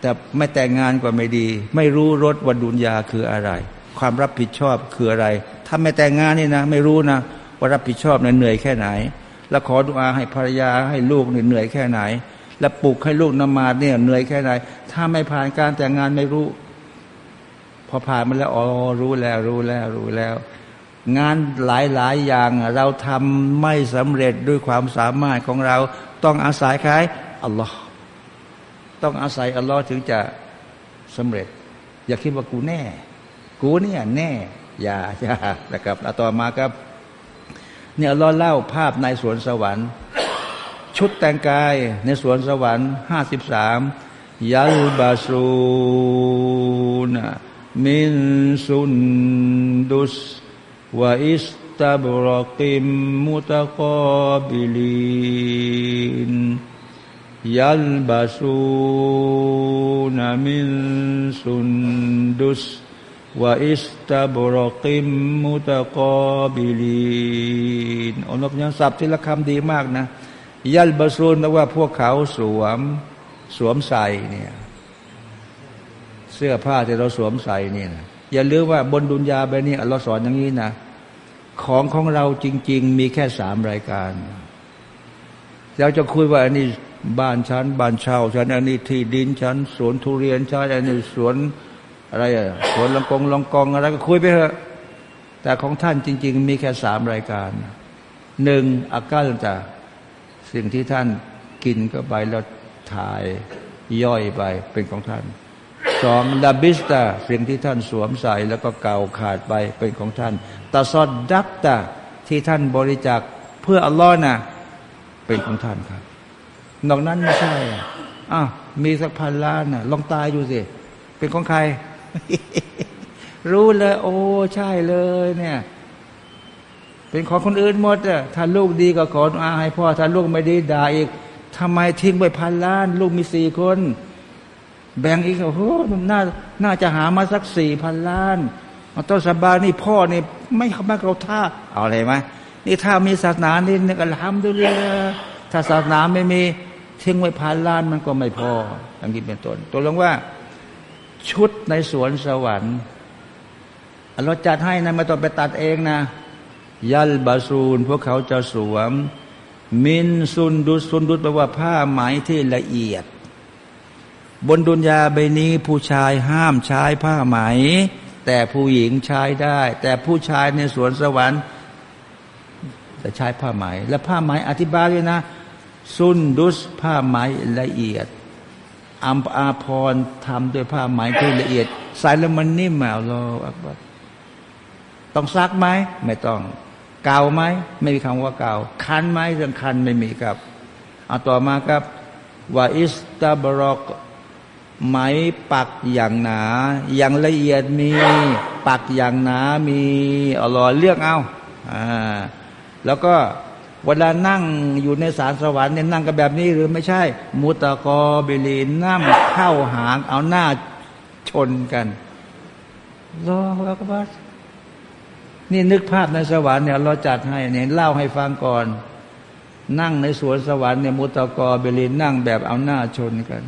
แต่ไม่แต่งงานก็ไม่ดี ไม่รู้รสวันดุนยาคืออะไร ความรับผิดชอบคืออะไร ถ้าไม่แต่งงานนี่นะ ไม่รู้นะว่ารับผิดชอบเนี่ยเหนื่อยแค่ไหน แล้วขอดุอาให้ภรรยาให้ลูกเนี่ยเหนื่อยแค่ไหน แล้วปลุกให้ลูกนมาดเนี่ยเหนื่อยแค่ไหน ถ้าไม่ผ่านการแต่งงานไม่รู้ พอผ่านมาแล้วอ๋อรู้แล้วรู้แล้วรู้แล้ว งานหลายหลายอย่างเราทำไม่สำเร็จด้วยความสามารถของเรา ต้องอาศัยใครอัลลอฮ์ ต้องอาศัยอัลลอฮ์ถึงจะสำเร็จ อย่าคิดว่ากูแน่ กูเนี่ยแน่ อย่าอย่านะครับต่อมาครับ เนี่ยอัลลอฮ์เล่าภาพในสวนสวรรค์ ชุดแต่งกายในสวนสวรรค์ห้าสิบสามยัลบาซูนมินซุนดุสวอิสตับรอกิมมุตะกอบิลิน يلبسون من سندس واستبرق متقابلين อัลลอฮ์ยังสับที่ละคำดีมากนะ ยัลบาซูนแปลว่าพวกเขาสวมสวมใส่เนี่ยเสื้อผ้าที่เราสวมใส่เนี่ยอย่าลืมว่าบนดุนยาไปนี่อัลลอฮ์สอนอย่างนี้นะ ของของเราจริง ๆ มีแค่สามรายการเราจะคุยว่าอันนี้ บ้านฉันบ้านเช่าฉันอันนี้ที่ดินฉันสวนทุเรียนฉันอันนี้สวนอะไรอะสวนลองกองลองกองอะไรก็คุยไปเถอะแต่ของท่านจริง ๆ มีแค่สามรายการหนึ่งอากาศจะสิ่งที่ท่านกินก็ไปแล้วถ่ายย่อยไปเป็นของท่านสองดาบิสตาสิ่งที่ท่านสวมใส่แล้วก็เก่าขาดไปเป็นของท่านตาซอดดับตาที่ท่านบริจาคเพื่ออัลลอฮ์นะเป็นของท่านครับ นอกนั้นไม่ใช่อ้าวมีสักพันล้านน่ะ ลองตายอยู่สิ เป็นของใคร รู้เลย โอ้ใช่เลยเนี่ย เป็นของคนอื่นหมดอะถ้าลูกดีก็ขออาให้พ่อ ถ้าลูกไม่ดีด่าอีกทำไมทิ้งไปพันล้าน ลูกมีสี่คน แบ่งอีกโอ้โหน่าน่าจะหามาสักสี่พันล้านมาต้นสบานี่พ่อนี่ไม่เข้ามาเราท่าเอาอะไรไหมนี่ถ้ามีศาสนานี่นึกอัลฮัมดุลิลละถ้าศาสนาไม่มี ทิ้งไว้พันล้านมันก็ไม่พออย่างนี้เป็นต้นตัวลงว่าชุดในสวนสวรรค์เราจัดให้นะไม่ต้องไปตัดเองนะ ยัลบาซูน พวกเขาจะสวม มินซุนดุซุนดุแปลว่าผ้าไหมที่ละเอียด บนดุนยาใบนี้ผู้ชายห้ามใช้ผ้าไหม แต่ผู้หญิงใช้ได้ แต่ผู้ชายในสวนสวรรค์จะใช้ผ้าไหม และผ้าไหมอธิบายด้วยนะ สุนดุสผ้าไหมละเอียดอัมอาพรทำด้วยผ้าไหมที่ละเอียดใส่แล้วมันนิ่มอะอัลลออักบัรต้องซักไหมไม่ต้องเกาไหมไม่มีคำว่าเกาคันไหมเรื่องคันไม่มีครับเอาต่อมาครับว่าอิสตาบรอกไหมปักอย่างหนา อย่างละเอียดมี ปักอย่างหนามีอัลลอฮ์เลือกเอาอ่าแล้วก็ เวลานั่งอยู่ในสารสวรรค์เนี่ยนั่งกันแบบนี้หรือไม่ใช่ มุตะกอเบลีนั่งเข้าหางเอาหน้าชนกันรอแล้วก็บัสนี่นึกภาพในสวรรค์เนี่ยเราจัดให้เนี่ยเล่าให้ฟังก่อน นั่งในสวนสวรรค์เนี่ยมุตะกอเบลีนั่งแบบเอาหน้าชนกัน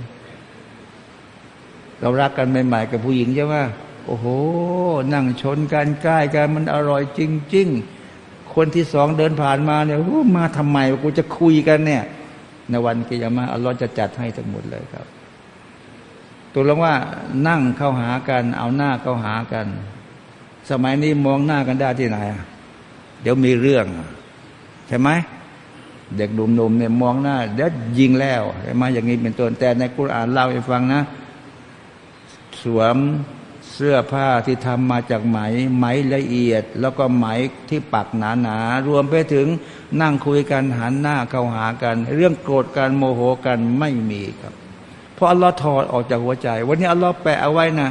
เรารักกันใหม่ๆกับผู้หญิงใช่ไหมโอ้โห นั่งชนกันใกล้กันมันอร่อยจริง ๆ คนที่สองเดินผ่านมาเนี่ยมาทำไมกูจะคุยกันเนี่ย ในวันกิยามาอัลลอฮ์จะจัดให้ทั้งหมดเลยครับ ตัวลงว่านั่งเข้าหากัน เอาหน้าเข้าหากัน สมัยนี้มองหน้ากันได้ที่ไหนเดี๋ยวมีเรื่อง ใช่ไหมเด็กหนุ่มๆเนี่ยมองหน้าเดี๋ยวยิงแล้วใช่ไหมอย่างนี้เป็นต้นแต่ในกุรอานเล่าให้ฟังนะ สวม เสื้อผ้าที่ทำมาจากไหม ไหมละเอียด แล้วก็ไหมที่ปักหนาหนารวมไปถึงนั่งคุยกันหันหน้าเข้าหากัน เรื่องโกรธกันโมโหกันไม่มีครับ เพราะอัลลอฮ์ถอดออกจากหัวใจ วันนี้อัลลอฮ์แปะเอาไว้นะ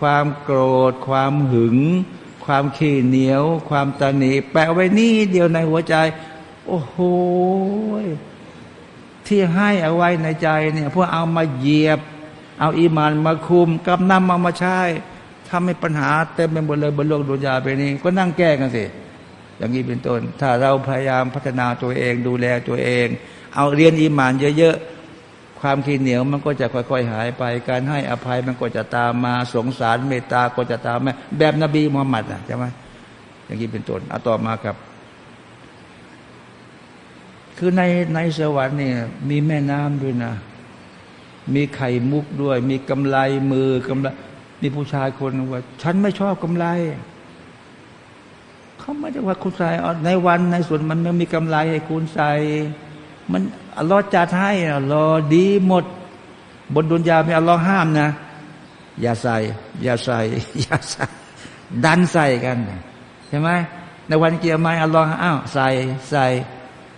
ความโกรธ ความหึง ความขี้เหนียว ความตนีแปะไว้นี่เดียวในหัวใจ โอ้โหที่ให้เอาไว้ในใจเนี่ยเพื่อเอามาเหยียบ เอาอีมานมาคุมกับนำมามาใช้ทำให้ปัญหาเต็มไปหมดเลยบนโลกดุนยาไปนี้ ก็นั่งแก้กันสิอย่างนี้เป็นต้น ถ้าเราพยายามพัฒนาตัวเองดูแลตัวเอง เอาเรียนอีมานเยอะๆ ความขี้เหนียวมันก็จะค่อยๆหายไป การให้อภัยมันก็จะตามมาสงสารเมตตาก็จะตามมาแบบนบีมุฮัมมัดนะใช่ไหมอย่างนี้เป็นต้นเอาต่อมาครับ คือในในสวรรค์นี่มีแม่น้ำด้วยนะ มีไข่มุกด้วย มีกำไลมือกำไลมีผู้ชายคนว่า ฉันไม่ชอบกำไลเขาไม่ได้ว่าคุณใส่ในวันในส่วนมันไม่มีกำไลให้คุณใส่ มันอัลลอฮ์จัดให้อัลลอฮ์ดีหมด บนดุนยาไม่อัลลอฮ์ห้ามนะ อย่าใส่ อย่าใส่ อย่าใส่ ดันใส่กันใช่ไหมในวันเกียร์ไม่อัลลอฮ์อ้าวใส่ใส่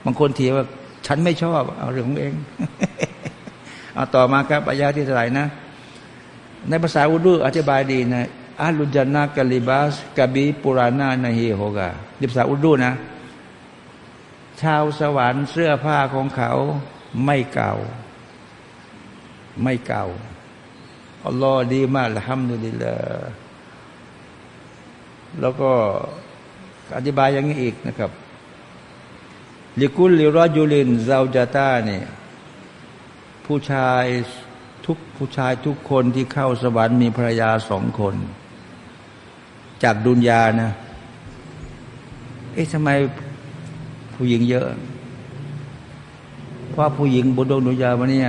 บางคนเถียว่า ฉันไม่ชอบ เอาเรื่องของเอง เอาต่อมาครับอายาที่เท่าไหร่นะ ในภาษาอุดูอธิบายดีนะอัลุจนากาลิบาสกบีปุรานานาฮีโฮกาในภาษาอุดูนะ ชาวสวรรค์เสื้อผ้าของเขาไม่เก่า ไม่เก่าอัลลอฮ์ดีมากละฮัมดุลิลละแล้วก็อธิบายอย่างนี้อีกนะครับลิกุลลิรอจูลินซาจาตาเนี่ย ผู้ชายทุกผู้ชายทุกคนที่เข้าสวรรค์มีภรรยาสองคน จากดุนยานะ เอ๊ะทำไมผู้หญิงเยอะ เพราะผู้หญิงบนดวงดุนยาวันนี้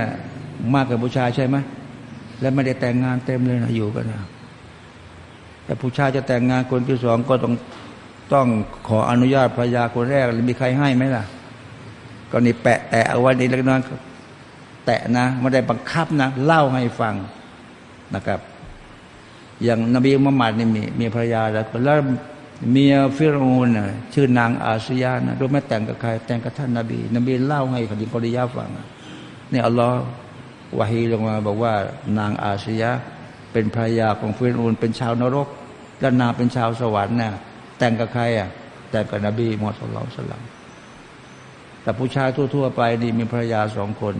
มากกว่าผู้ชายใช่ไหมและไม่ได้แต่งงานเต็มเลยนะอยู่กันนะแต่ผู้ชายจะแต่งงานคนที่สองก็ต้องต้องขออนุญาตภรรยาคนแรกมีใครให้ไหมล่ะ ก็นี่แปะแตะเอาไว้ในเล็กน้อย แตะนะไม่ได้บังคับนะ เล่าให้ฟังนะครับ อย่างนบีมุฮัมมัดนี่มีมีภรรยาแล้วแล้วเมียฟิรูนชื่อนางอาสยานะรู้ไม่แต่งกับใคร แต่งกับท่านนบี นบีเล่าให้ขดิกริยาฟังนี่อัลลอฮ์วาฮีลงมาบอกว่านางอาสยาเป็นภรรยาของฟิรูนเป็นชาวนรกและนางเป็นชาวสวรรค์นะแต่งกับใครอะแต่งกับนบีมุฮัมมัดสุลลัลแต่ผู้ชายทั่ว ๆ ไปนี่มีภรรยาสองคน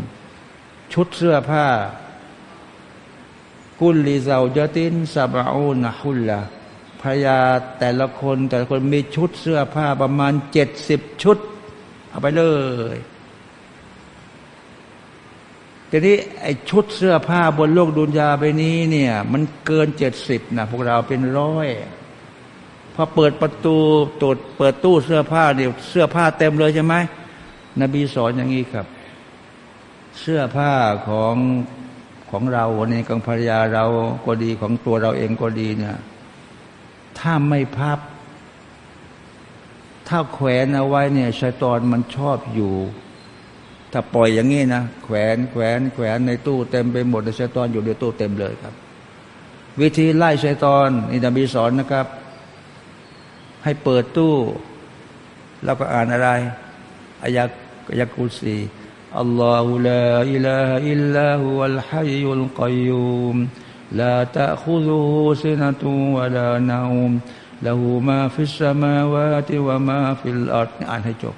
ชุดเสื้อผ้า กุลลิซาจตินซาบาอูนะฮุลละภรยาแต่ละคนแต่ละคนมีชุดเสื้อผ้าประมาณเจ็ดสิบชุด เอาไปเลยทีนี้ไอ้ชุดเสื้อผ้าบนโลกดุนยาไปนี้เนี่ย มันเกินเจ็ดสิบนะพวกเราเป็นร้อยพอเปิดประตูตดเปิดตู้เสื้อผ้าเดี๋ยวเสื้อผ้าเต็มเลยใช่ไหมนบีสอนอย่างนี้ครับ เสื้อผ้าของของเราวันนี้ของภรรยาเราก็ดีของตัวเราเองก็ดีเนี่ย ถ้าไม่พับ ถ้าแขวนเอาไว้เนี่ยชายตอนมันชอบอยู่ ถ้าปล่อยอย่างนี้นะแขวนแขวนแขวนในตู้เต็มไปหมดชายตอนอยู่ในตู้เต็มเลยครับ วิธีไล่ชัยตอนอินบีสอนนะครับ ให้เปิดตู้ แล้วก็อ่านอะไรอายะอายะกุสี อัลลอฮุลาอิลาฮอิลลาฮุวัลฮัยยุลกัยยุมลาตะคุซุฮุซินะตุวะลานาอุมละหูมาฟิสมาวาติวะมาฟิลอัดอ่านให้จบ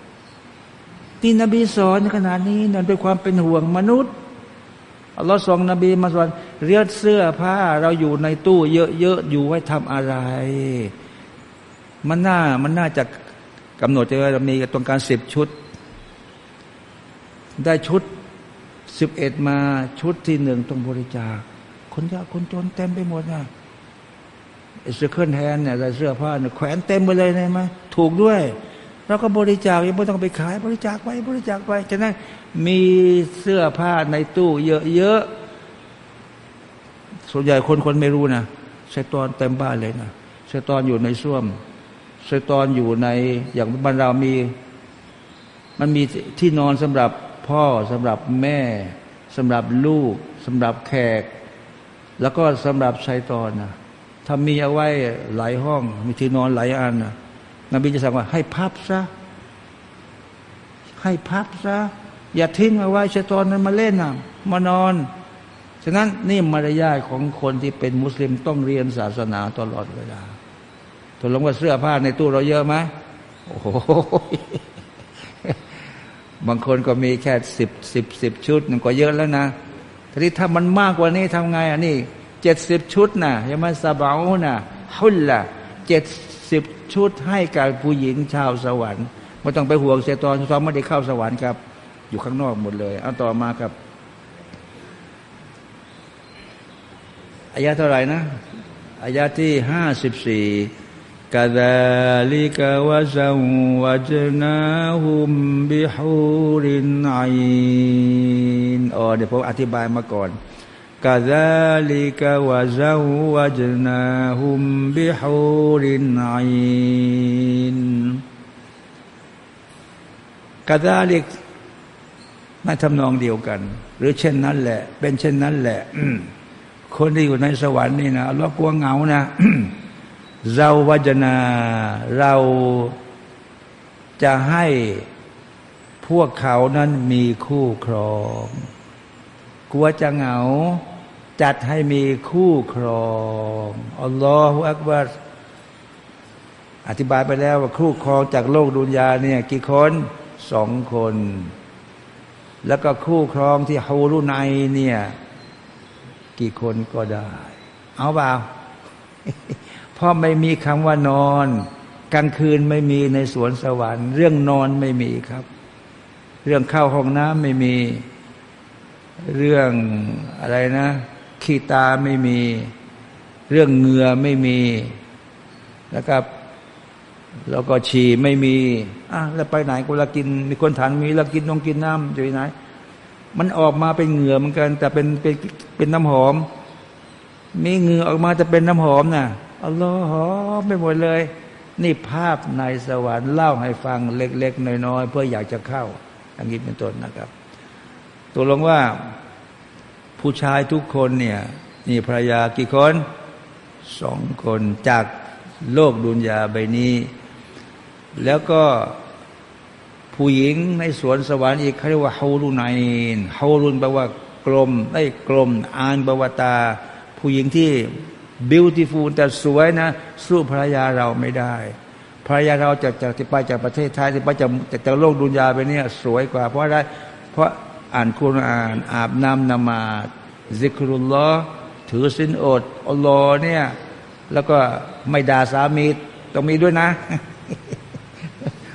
นี่นบีสอนขนาดนี้นั่นเป็นความเป็นห่วงมนุษย์อัลลอฮ์ส่งนบีมาสอนเรียดเสื้อผ้าเราอยู่ในตู้เยอะๆอยู่ไว้ทำอะไร มันน่ามันน่าจะกำหนดจะมีตรงการสิบชุด ได้ชุดสิบเอ็ดมาชุดที่หนึ่งต้องบริจาค คนยากคนจนเต็มไปหมดนะเสื้อเคลื่อนแทนเนี่ยเสื้อผ้าเนี่ยแขวนเต็มไปเลยนะไหมถูกด้วยเราก็บริจาคยังไม่ต้องไปขาย บริจาคไปบริจาคไปฉะนั้นมีเสื้อผ้าในตู้เยอะๆส่วนใหญ่คนคนไม่รู้นะเชตอนเต็มบ้านเลยนะเชตอนอยู่ในส้วมเชตอนอยู่ในอย่างบ้านเรามี มันมีที่นอนสำหรับ พ่อสำหรับแม่สำหรับลูกสำหรับแขก แล้วก็สำหรับชายตอนนะถ้ามีเอาไว้หลายห้อง มีที่นอนหลายอันนะนบีจะสั่งว่าให้พับซะให้พับซะอย่าทิ้งเอาไว้ชะตอนนั้นมาเล่นนะมานอน ฉะนั้นนี่มารยาทของคนที่เป็นมุสลิมต้องเรียนศาสนาตลอดเวลาตกลงว่าเสื้อผ้าในตู้เราเยอะไหมโอ้โห บางคนก็มีแค่สิบสิบสิบชุดนั่นก็เยอะแล้วนะทีนี้ถ้ามันมากกว่านี้ทำไงอะนี่เจ็ดสิบชุดนะยังมาสบาวนะฮุลละเจ็ดสิบชุดให้กับผู้หญิงชาวสวรรค์ไม่ต้องไปห่วงเสียตอนตอนไม่ได้เข้าสวรรค์ครับ อยู่ข้างนอกหมดเลย เอาต่อมาครับอายะเท่าไหร่นะอายะที่ห้าสิบสี่ กาดาลิกาวะซาวะจนาฮุมบิฮูรินไอนอ๋อเดี๋ยวผมอธิบายมาก่อนกาซาลิกาวะซาวะจนาฮุมบิฮูรินไอนกาซาลิกมาทำนองเดียวกัน หรือเช่นนั้นแหละ เป็นเช่นนั้นแหละคนที่อยู่ในสวรรค์นี่นะเรากลัวเหงานะ เราวจนาเราจะให้พวกเขานั้นมีคู่ครอง กลัวจะเหงา จัดให้มีคู่ครองอัลลอฮฺอักบัรอธิบายไปแล้วว่าคู่ครองจากโลกดุนยาเนี่ยกี่คนสองคน แล้วก็คู่ครองที่ฮูรุไนเนี่ย กี่คนก็ได้ เอาเปล่า เพราะไม่มีคำว่านอน กลางคืนไม่มีในสวนสวรรค์ เรื่องนอนไม่มีครับ เรื่องเข้าห้องน้ำไม่มี เรื่องอะไรนะ ขี้ตาไม่มี เรื่องเหงื่อไม่มีนะครับแล้วก็ฉี่ไม่มีอะแล้วไปไหนกูละกิน มีคนถามมีละกินนงกินน้ำอยู่ไหน มันออกมาเป็นเหงื่อเหมือนกัน แต่เป็นเป็นเป็นน้ำหอม มีเหงื่อออกมาจะเป็นน้ำหอมนะ่ะ อัลลอฮ์หอมไปหมดเลย นี่ภาพในสวรรค์เล่าให้ฟังเล็ก ๆ น้อยๆเพื่ออยากจะเข้าอย่างนี้เป็นต้นนะครับตัวลงว่าผู้ชายทุกคนเนี่ยนี่ภรรยากี่คนสองคนจากโลกดุนยาใบนี้ แล้วก็ผู้หญิงในสวนสวรรค์อีกเขาเรียกว่าฮารุนายนฮารุนแปลว่ากลมไอ้กลม อ่านบวตา ผู้หญิงที่ beautiful แต่สวยนะ สู้ภรรยาเราไม่ได้ภรรยาเราจะจากที่ไปจากประเทศไทยที่ไปจากจากโลกดุนยาไปเนี่ยสวยกว่า เพราะอะไรเพราะอ่านคุณอ่านอาบน้ำนมาซิกรุลลอถือสินอดอัลลอฮ์เนี่ยแล้วก็ไม่ด่าสามีต้องมีด้วยนะ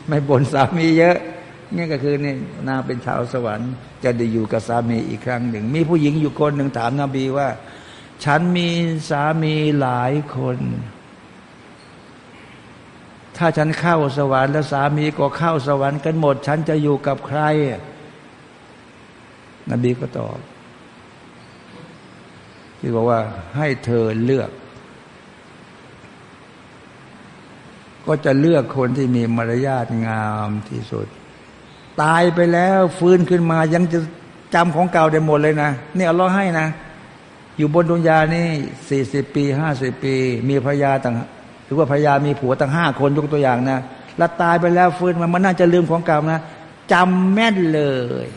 ไม่บ่นสามีเยอะนี่ก็คือนี่นาเป็นชาวสวรรค์ จะได้อยู่กับสามีอีกครั้งหนึ่ง มีผู้หญิงอยู่คนหนึ่งถามนบีว่า ฉันมีสามีหลายคน ถ้าฉันเข้าสวรรค์แล้วสามีก็เข้าสวรรค์กันหมด ฉันจะอยู่กับใคร นบีก็ตอบ ที่บอกว่าให้เธอเลือก ก็จะเลือกคนที่มีมารยาทงามที่สุด ตายไปแล้วฟื้นขึ้นมายังจะจำของเก่าได้หมดเลยนะนี่อัลลอให้นะ อยู่บนดุนยานี่สี่สิบปีห้าสิบปี มีภรรยาต่างหรือว่าภรรยามีผัวตั้งห้าคนยกตัวอย่างนะแล้วตายไปแล้วฟื้นมามันน่าจะลืมของเก่านะจำแม่นเลย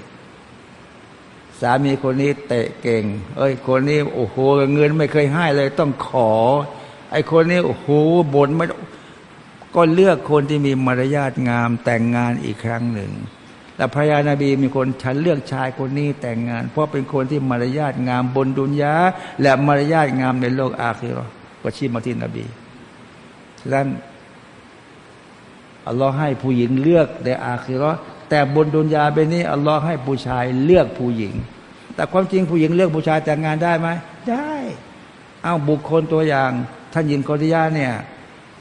สามีคนนี้เตะเก่ง เอ้ย คนนี้โอ้โหเงินไม่เคยให้เลย ต้องขอ ไอ้คนนี้โอ้โหบ่นไม่ก็เลือกคนที่มีมารยาทงามแต่งงานอีกครั้งหนึ่ง แล้วพระยานาบีมีคนฉันเลือกชายคนนี้แต่งงาน เพราะเป็นคนที่มารยาทงามบนดุนยาและมารยาทงามในโลกอาคีรอก็ชีมาที่นบีฉะนั้นอัลลอฮ์ให้ผู้หญิงเลือกในอาคีรอแต่บนดุนยาเปนี้อัลลอฮ์ให้ผู้ชายเลือกผู้หญิง แต่ความจริงผู้หญิงเลือกผู้ชายแต่งงานได้ไหมได้ เอาบุคคลตัวอย่าง ท่านยินกอริยาเนี่ย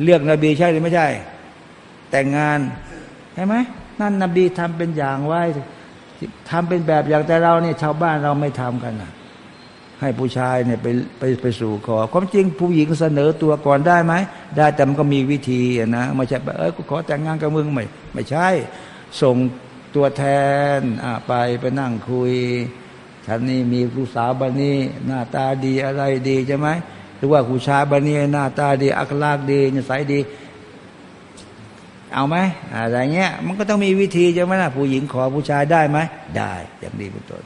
เลือกนบีใช่หรือไม่ใช่ แต่งงานใช่ไหม นั่นนบีทำเป็นอย่างไว้ทำเป็นแบบอย่างแต่เราเนี่ยชาวบ้านเราไม่ทำกันนะให้ผู้ชายเนี่ยไปไปไปสู่ขอ ความจริงผู้หญิงเสนอตัวก่อนได้ไหม ได้แต่มันก็มีวิธีนะไม่ใช่เออขอแต่งงานกับมึงไม่ไม่ใช่ ส่งตัวแทนไปไปนั่งคุยฉันนี่มีผู้สาวบันนี้หน้าตาดีอะไรดีใช่ไหมหรือว่าผู้ชายบันนี้หน้าตาดี อักลากดีนิสัยดี เอาไหมอะไรเงี้ย มันก็ต้องมีวิธีใช่ไหมนะผู้หญิงขอผู้ชายได้ไหมได้อย่างนี้เป็นต้น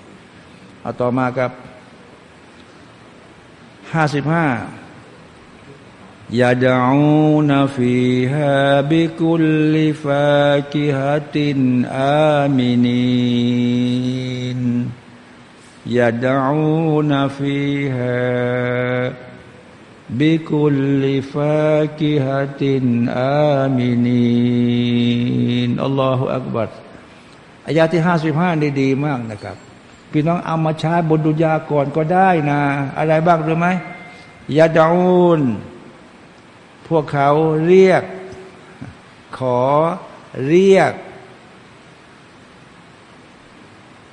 เอาต่อมากับห้าสิบห้ายาดาอูนฟีฮาบิคุลฟาคิฮตินอามินีนยาดาอูนฟีฮา บิคุลิฟาคิฮตินอามินีนอัลลอฮฺอักบัรอายาที่ห้าสิบห้านี่ดีมากนะครับ พี่น้องเอามาใช้บนดุยาก่อนก็ได้นะ อะไรบ้างรู้ไหมยาดาอูนพวกเขาเรียก ขอเรียก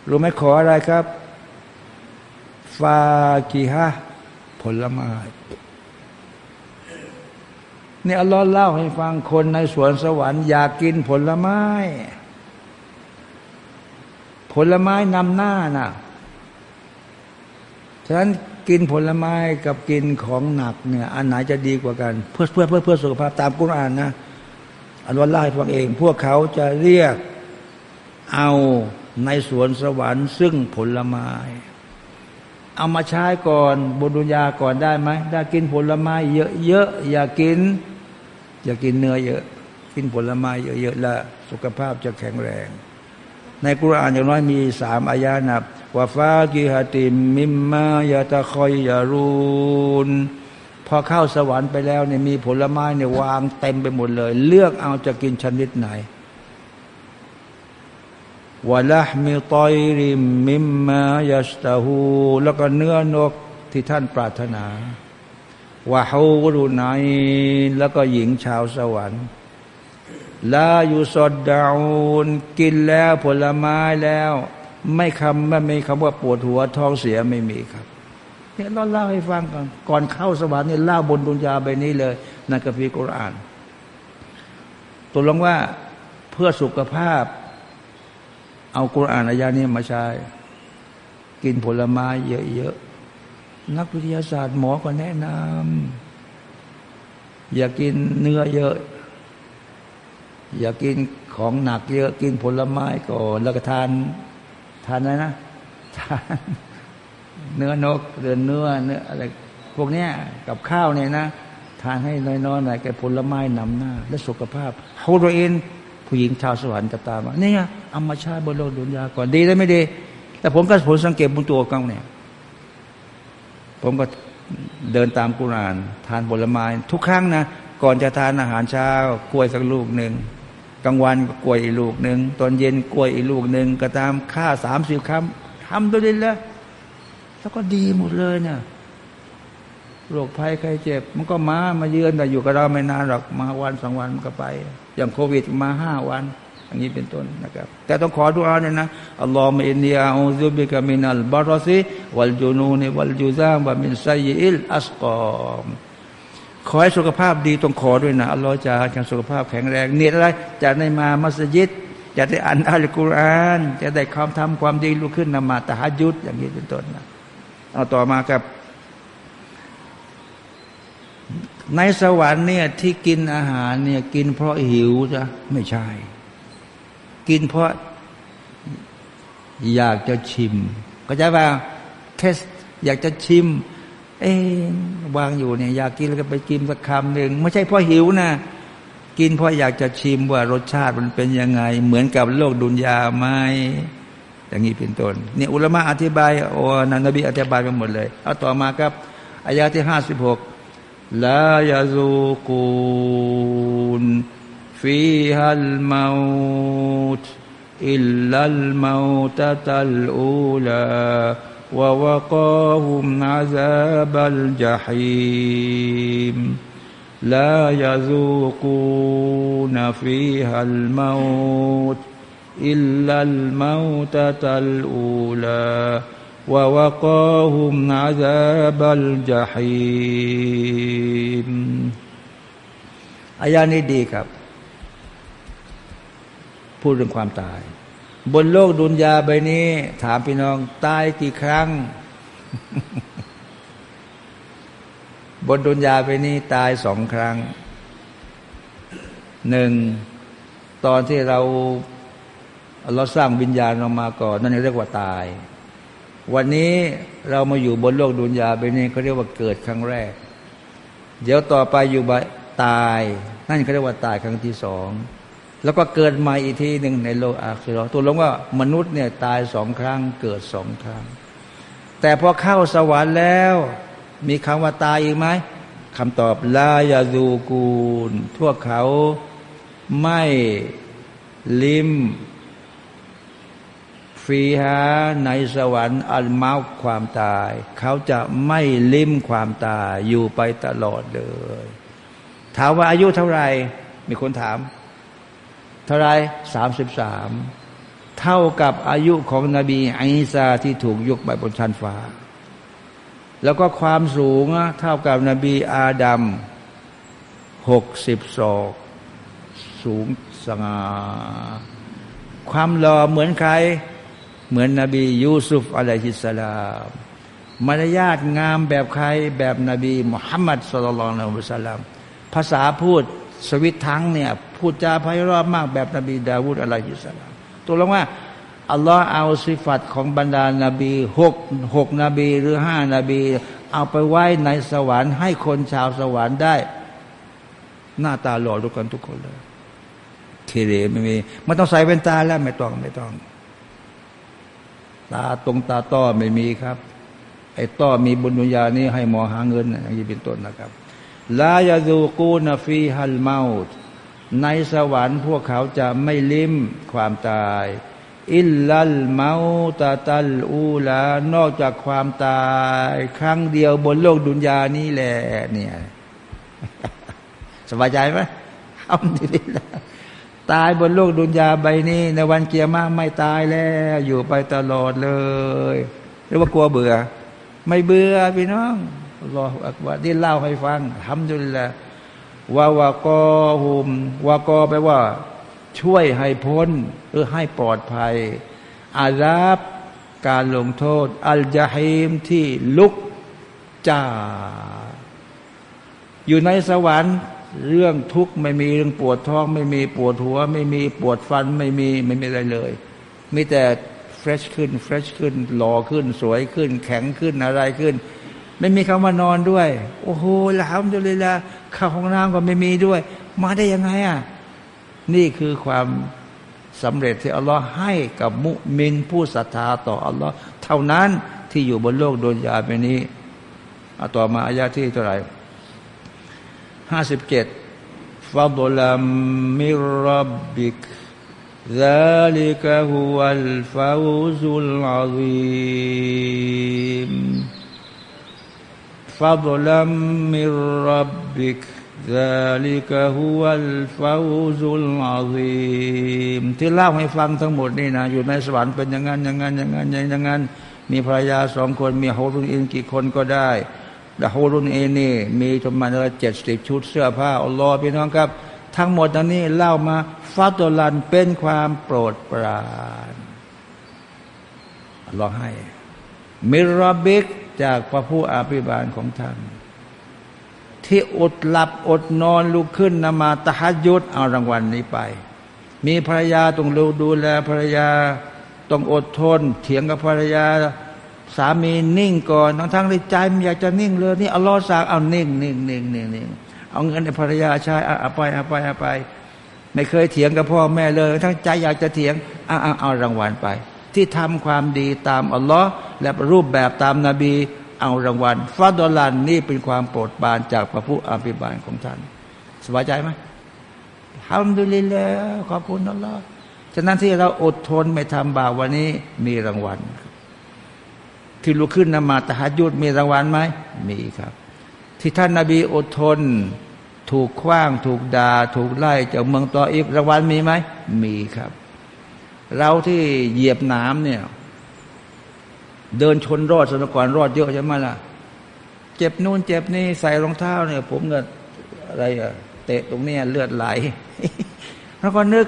รู้ไหมขออะไรครับ ฟากีฮะผลไม้ นี่อัลลอฮ์เล่าให้ฟังคนในสวนสวรรค์อยากกินผลไม้ ผลไม้นำหน้าน่ะฉะนั้นกินผลไม้กับกินของหนักเนี่ยอันไหนจะดีกว่ากัน เพื่อเพื่อเพื่อเพื่อสุขภาพตามกุรอานนะอันวันล่าให้ฟังเอง พวกเขาจะเรียกเอาในสวนสวรรค์ ซึ่งผลไม้ เอามาใช้ก่อนบุญญาก่อนได้ไหมได้กินผลไม้เยอะๆอย่ากิน อย่ากินเนื้อเยอะ กินผลไม้เยอะๆล้วสุขภาพจะแข็งแรง ในกุรานอย่างน้อยมีสามอายานะวาฟากิฮติมมิมมายาตะคอยยารูนพอเข้าสวรรค์ไปแล้วเนี่ยมีผลไม้เนี่ยวางเต็มไปหมดเลย เลือกเอาจะกินชนิดไหนวะละมิตอยริมมิมมายาสตาหูแล้วก็เนื้อนกที่ท่านปรารถนา วะฮูรุนัยแล้วก็หญิงชาวสวรรค์ลาอยู่สดดาวนกินแล้วผลไม้แล้ว ไม่คำไม่มีคำว่าปวดหัวท้องเสียไม่มีครับเนี่ยเราเล่าให้ฟังก่อนก่อนเข้าสวรรค์เนี่ยเล่าบนดุนยาใบนี้เลยในกัมภีร์กุรอานตัวลงว่าเพื่อสุขภาพ เอากุรอานอายานี้มาใช้ กินผลไม้เยอะ นักวิทยาศาสตร์หมอก็แนะนำอย่ากินเนื้อเยอะ อย่ากินของหนักเยอะ กินผลไม้ก่อนแล้วก็ทานทานอะไรนะทานเนื้อนกเรือเนื้อเนื้ออะไรพวกเนี้ยกับข้าวเนี่ยนะทานให้น้อยๆหน่อยแกผลไม้นำหน้า และสุขภาพฮุโรอินผู้หญิงชาวสวรรค์จะตามมาเนี่ไงอามาชาบนโลกดุนยาก่อนดีได้ไม่ดี แต่ผมก็ผลสังเกตบนตัวกังเนี่ย ผมก็เดินตามกุราน ทานผลไม้ ทุกครั้งนะ ก่อนจะทานอาหารเช้ากล้วยสักลูกหนึ่งกลางวันก็กล้วยอีกลูกหนึ่งตอนเย็นกล้วยอีกลูกหนึ่งก็ตามข้าสามสิบคำทำด้วเลยแล้วแล้วก็ดีหมดเลยเนี่ยโรคภัยใครเจ็บ มันก็มามาเยือนแต่อยู่กับเราไม่นานหรอกมาวันสองวันมันก็ไป อย่างโควิดมาห้าวัน อย่างนี้เป็นต้นนะครับ แต่ต้องขอดุอาเนี่ยนะاللهم إني أعوذ بك من البرص والجنون والجذام ومن سيئ الأسقامขอให้สุขภาพดีต้องขอด้วยนะอัลลอฮฺจะให้สุขภาพแข็งแรงเนี่ยอะไรจะได้มามัสยิดจะได้อ่านอัลกุรอานจะได้ความทำความดีลุกขึ้นนมาตะฮัจุดอย่างนี้เป็นต้นนะเอาต่อมากับ ในสวรรค์เนี่ยที่กินอาหารเนี่ยกินเพราะหิวจ้ะไม่ใช่ กินเพราะอยากจะชิม ก็จะว่าเทสอยากจะชิม เอ๊วางอยู่เนี่ยอยากกินแล้วก็ไปกินสักคำหนึ่งไม่ใช่เพราะหิวนะกินเพราะอยากจะชิมว่ารสชาติมันเป็นยังไง เหมือนกับโลกดุนยาไหมอย่างนี้เป็นต้นเนี่ยอุลมะอธิบายโอ้นันนบีอธิบายไปหมดเลยเอาต่อมาครับอายาที่ห้าสิบหกลายาซูกูน ฟีฮัลมาอุตอิลลัลมาอุตตัลอูลาวะวะกาฮุมอาซาบัลจาฮิม لا يذوقون فيها الموت إلا الموتة الأولى ووقاهم عذاب الجحيم อายานี้ดีครับ พูดเรื่องความตาย บนโลกดุนยาใบนี้ ถามพี่น้องตายกี่ครั้ง บนดุนยาใบนี้ตายสองครั้งหนึ่งตอนที่เราเราสร้างวิญญาณเรามาก่อนนั่นเรียกว่าตาย วันนี้เรามาอยู่บนโลกดุนยาไปนี้เขาเรียกว่าเกิดครั้งแรก เดี๋ยวต่อไปอยู่บตาย นั่นเขาเรียกว่าตายครั้งที่สอง แล้วก็เกิดใหม่อีกทีหนึ่งในโลกอาคีรอตัวลงว่ามนุษย์เนี่ยตายสองครั้งเกิดสองครั้ง แต่พอเข้าสวรรค์แล้ว มีคำว่าตายอีกไหมคำตอบลายาดูกูลพวกเขาไม่ลิมฟีฮาในสวรรค์อัลมาความตาย เขาจะไม่ลิมความตายอยู่ไปตลอดเลย ถามว่าอายุเท่าไหร่ มีคนถาม เท่าไรสามสิบสามเท่ากับอายุของนบีอิสาที่ถูกยกไปบนชั้นฟ้า แล้วก็ความสูงเท่ากับนบีอาดัมหกสิบศอกสูงสง่าความหล่อเหมือนใคร เหมือนนบียูซุฟอะลัยฮิสสลามมารยาทงามแบบใครแบบนบีมุฮัมมัดสุลลัลลอฮุสลามภาษาพูด สวิตทั้งเนี่ยพูดจาไพเราะมากแบบนบีดาวูดอะลัยฮิสสลามตัวลงว่าอัลลอฮ์เอาสิฟัตของบรรดานาบีหกหกนบีหรือห้านาบี เอาไปไว้ในสวรรค์ให้คนชาวสวรรค์ได้ หน้าตาหล่อทุกคนทุกคนเลยเคเรไม่มีไม่ต้องใส่เป็นตาแล้วไม่ต้องไม่ต้อง ตาตรงตาต้อไม่มีครับ ไอ้ต้อมีบุญญญานี้ให้หมอหาเงินอย่างนี้เป็นต้นนะครับ ลายาดูกูนฟีฮัลเมาตในสวรรค์พวกเขาจะไม่ลิ้มความตาย อิลลัลเมาตาตัลอูลานอกจากความตาย ครั้งเดียวบนโลกดุนยานี้แหละเนี่ยสบายใจไหมเอาดีแล้วตายบนโลกดุนยาใบนี้ ในวันเกียร์มาไม่ตายแล้ว อยู่ไปตลอดเลยหรือว่ากลัวเบื่อ ไม่เบื่อพี่น้อง รออักว่าที่เล่าให้ฟังทำดุลละวาวากอหุมวากอแปลว่า ช่วยให้พ้นหรือให้ปลอดภัย อาราบการลงโทษ อัลจาฮิมที่ลุกจ่าอยู่ในสวรรค์ เรื่องทุกข์ไม่มีเรื่องปวดท้อง ไม่มีปวดหัว ไม่มีปวดฟันไม่มีไม่มีอะไรเลยมีแต่เฟรชขึ้นเฟรชขึ้นหล่อขึ้น สวยขึ้น แข็งขึ้นอะไรขึ้น ไม่มีคำว่านอนด้วย โอ้โหละฮัมดุลิลละข้าวของน้ำก็ไม่มีด้วย มาได้ยังไงอ่ะนี่คือความสำเร็จที่อัลลอฮ์ให้กับมุมินผู้ศรัทธาต่ออัลลอฮ์เท่านั้นที่อยู่บนโลกโดนยาไปนี้เอาต่อมาอายาที่เท่าไหร่ห้าสิบเจ็ดฟัดลัมมิรับบิก ذلك هو الفوز العظيم فضلا من ربك ذلك هو الفوز العظيم ที่เล่าให้ฟังทั้งหมดนี่นะอยู่ในสวรรค์เป็นอย่างนั้นอย่างนั้นอย่างนั้นอย่างนั้นมีภรรยาสองคนมีฮารุนอินกี่คนก็ได้ดาฮูรุนเอนี่มีประมาณเจ็ดสิบชุดเสื้อผ้าอัลลอฮ์พี่น้องครับ ทั้งหมดอันนี้เล่ามาฟาตลันเป็นความโปรดปรานอัลลอฮ์ให้ มิรบิก จากพระผู้อภิบาลของท่าน ที่อดหลับอดนอนลุกขึ้นนมาตะฮัดยุดเอารางวัลนี้ไป มีภรรยาต้องดูดูแลภรรยาต้องอดทน เถียงกับภรรยา สามีนิ่งก่อนทั้งทั้งในใจมันอยากจะนิ่งเลยนี่อัลลอฮ์สั่งเอานิ่งนิ่งนิ่งนิ่งนิ่งเอาเงินในภรรยาใช้เอาไปเอาไปเอาไป ไม่เคยเถียงกับพ่อแม่เลย ทั้งใจอยากจะเถียงเอาเอาเอารางวัลไป ที่ทำความดีตามอัลลอฮ์และรูปแบบตามนาบีเอารางวัลฟาดอลันนี่เป็นความโปรดปรานจากพระผู้อภิบาลของท่าน สบายใจไหมทำดุลิลแล้ว ขอบคุณอัลลอฮ์ฉะนั้นที่เราอดทนไม่ทำบาปวันนี้มีรางวัล ที่ลุกขึ้นนมาตหัดยุดมีรางวัลไหมมีครับ ที่ท่านนาบีอดทน ถูกคว้าง ถูกดา่าถูกไล่จากเมืองตออิบรางวัลมีไหมมีครับ เราที่เหยียบน้ำเนี่ย เดินชนรอดสนก่อนรอดเยอะใช่ไหมล่ะ เจ็บนู่นเจ็บนี่ใส่รองเท้าเนี่ย ผมเงินอะไรอะเตะตรงนี้เลือดไหล แล้วก็นึก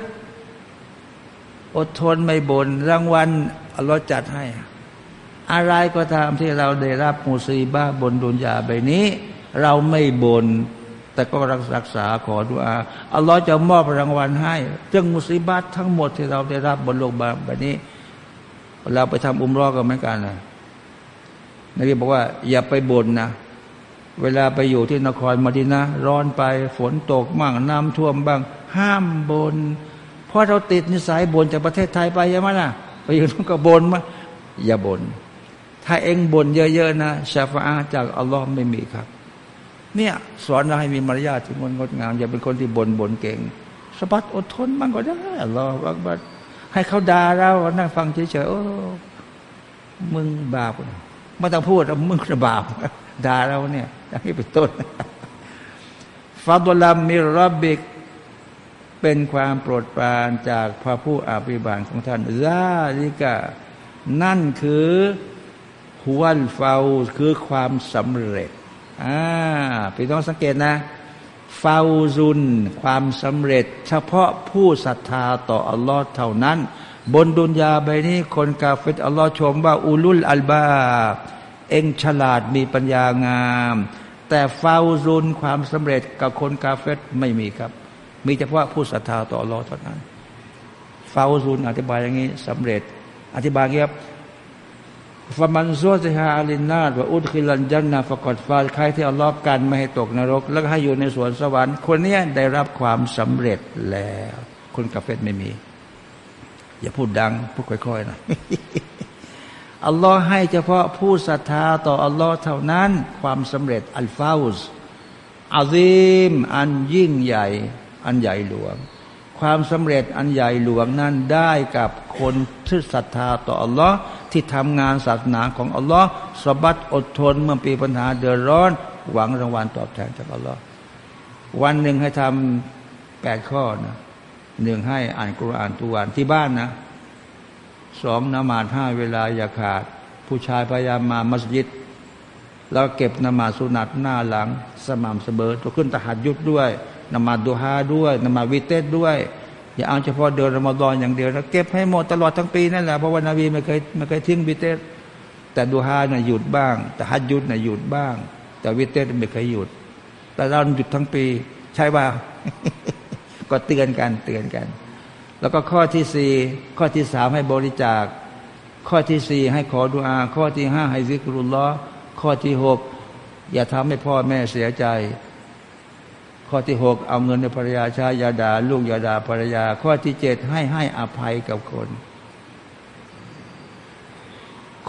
อดทนไม่บน่นรางวัลอัลลอฮ์จัดให้ อะไรก็ตามที่เราได้รับมุสีบ้าบนดุนยาใบนี้ เราไม่บน่น แต่ก็รักษาขอดุอาอัลลอฮ์จะมอบรางวัลให้เรื่องมุสีบ้าทั้งหมดที่เราได้รับบนโลกใบนี้ เราไปทำอุมรอก็เหมือนกันนะนบีบอกว่า อย่าไปบ่นนะเวลาไปอยู่ที่นครมาดินะร้อนไปฝนตกบ้างน้ำท่วมบ้าง ห้ามบน่นเพราะเราติดนิสัยบ่นจากประเทศไทยไปใช่ไหมล่ะไปอยู่ต้องก็บ่นมาอย่าบน่นถ้าเองบ่นเยอะๆนะชาฟาจากอัลลอฮ์ไม่มีครับ เนี่ย สอนเราให้มีมารยาทที่งดงดงาม อย่าเป็นคนที่บน่นบ่นเก่งสบัดอดทนบ้างก็ได้อัลลอฮ์บักให้เขาด่าเรานั่งฟังเฉยๆโอ้มึงบาปไม่ต้องพูดมึงจะบาปด่าเราเนี่ยอย่างนี้เป็นต้นฟาดุลัมมิรับบิกเป็นความโปรดปรานจากพระผู้อาภิบาลของท่านซาลิกะนั่นคือฮวนเฝ้าคือความสำเร็จ อ่าพี่ต้องสังเกตนะฟาซุน ความสำเร็จ เฉพาะผู้ศรัทธาต่ออัลลอฮ์เท่านั้น บนดุนยาใบนี้คนกาเฟตอัลลอฮ์ชมว่าอูลุลอัลบาเองฉลาดมีปัญญางาม แต่ฟาซุนความสำเร็จกับคนกาเฟตไม่มีครับ มีเฉพาะผู้ศรัทธาต่ออัลลอฮ์เท่านั้นฟาซุนอธิบายอย่างนี้สำเร็จ อธิบายเงี้ย ฟามันซัวซิฮาอัลินนาดว่าอุดคิลันจันนาฟกอดฟาใครที่อัลลอฮ์กันไม่ให้ตกนรก แล้วให้อยู่ในสวนสวรรค์ คนนี้ได้รับความสำเร็จแล้ว คนกาเฟตไม่มี อย่าพูดดัง พูดค่อยๆนะอัลลอฮ์ให้เฉพาะผู้ศรัทธาต่ออัลลอฮ์เท่านั้น ความสำเร็จอัลฟาอุสอาซิมอันยิ่งใหญ่ อันใหญ่หลวง ความสำเร็จอันใหญ่หลวงนั้นได้กับคนที่ศรัทธาต่ออัลลอฮ์ ที่ทำงานศาสนาของอัลลอฮ์สบัดอดทนเมื่อปีปัญหาเดือดร้อน หวังรางวัลตอบแทนจากอัลลอฮ์วันหนึ่งให้ทำแปดข้อนะหนึ่งให้อ่านกุรอานทุกวันที่บ้านนะสองนมาดห้าเวลาอย่าขาด ผู้ชายพยายามมามัสยิด แล้วเก็บนมาสุนัตหน้าหลัง สม่ำเสมอตัวขึ้นตหัดยุดด้วยนมาดูฮาด้วยนมาวิเตสด้วย อย่าเอาเฉพาะเดือนรอมฎอนอย่างเดียวนะเก็บให้หมดตลอดทั้งปีนั่นแหละเพราะว่านาบีไม่เคยไม่เคยทิ้งวิเตสแต่ดูฮาเนี่ยหยุดบ้าง แต่ฮัดยุดเนี่ยหยุดบ้าง แต่วิเตสไม่เคยหยุด แต่เราหยุดทั้งปี ใช่ป่าก็เตือนกันเตือนกัน แล้วก็ข้อที่สี่ข้อที่สามให้บริจาค ข้อที่สี่ให้ขอดุอา ข้อที่ห้าให้ซิกรุลล้อข้อที่หกอย่าทำให้พ่อแม่เสียใจ ข้อที่หกเอาเงินในภรรยาช้ยาดา ลูกยาดาภรรยา ข้อที่เจ็ดให้ให้อภัยกับคน